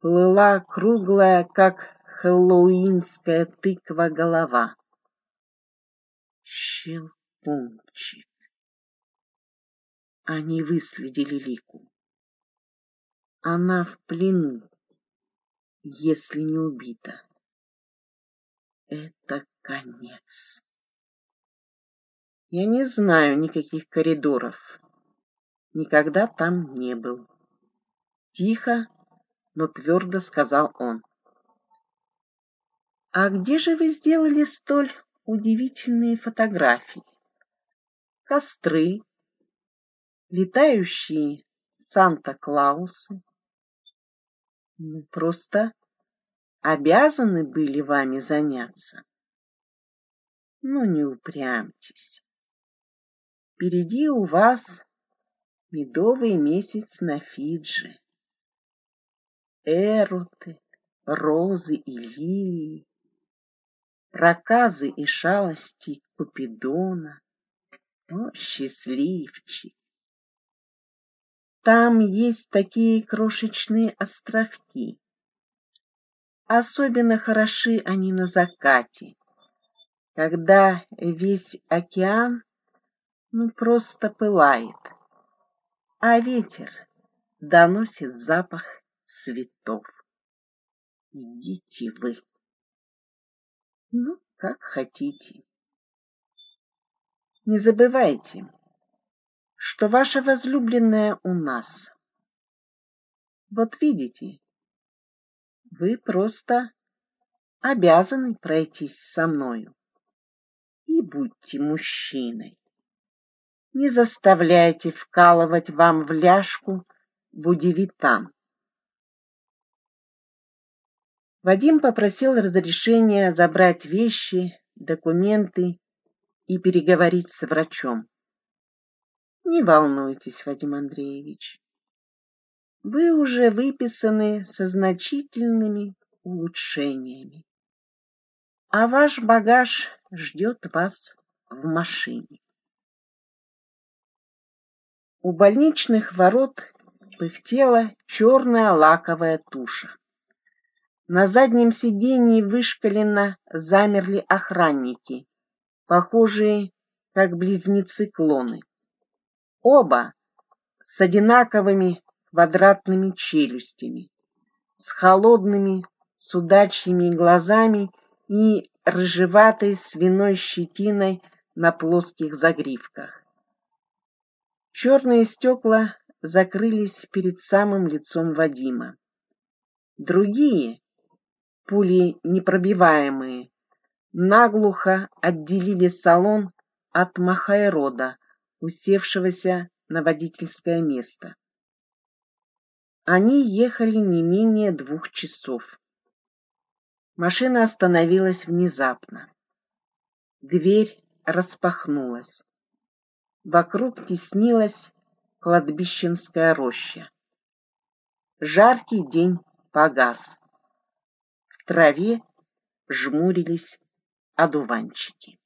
плыла круглая, как хэллоуинская тыква голова. Щелкунчик. Они выследили Лику. Она в плену, если не убита. Это конец. Я не знаю никаких коридоров. Никогда там не был. Тихо, но твердо сказал он. А где же вы сделали столь удивительные фотографии. Костры, летающие Санта-Клаусы. Ну, просто обязаны были вами заняться. Ну, не упрямьтесь. Впереди у вас медовый месяц на Фиджи. Эроты, розы и лилии, проказы и шалости Купидона. О, счастливчик! Там есть такие крошечные островки. Особенно хороши они на закате, когда весь океан ну просто пылает, а ветер доносит запах цветов. Идите вы. Ну, как хотите. Не забывайте, что ваша возлюбленная у нас. Вот видите, вы просто обязаны пройтись со мною. И будьте мужчиной. Не заставляйте вкалывать вам в ляжку будивитан. Вадим попросил разрешения забрать вещи, документы и переговорить с врачом. Не волнуйтесь, Вадим Андреевич. Вы уже выписаны со значительными улучшениями. А ваш багаж ждет вас в машине. У больничных ворот пыхтела черная лаковая туша. На заднем сиденье вышкаленно замерли охранники, похожие как близнецы-клоны. Оба с одинаковыми квадратными челюстями, с холодными судачьими глазами и рыжеватой свиной щетиной на плоских загривках. Черные стекла закрылись перед самым лицом Вадима. Другие, пули непробиваемые, наглухо отделили салон от Махайрода, усевшегося на водительское место. Они ехали не менее двух часов. Машина остановилась внезапно. Дверь распахнулась. Вокруг теснилась кладбищенская роща. Жаркий день погас. В траве жмурились одуванчики.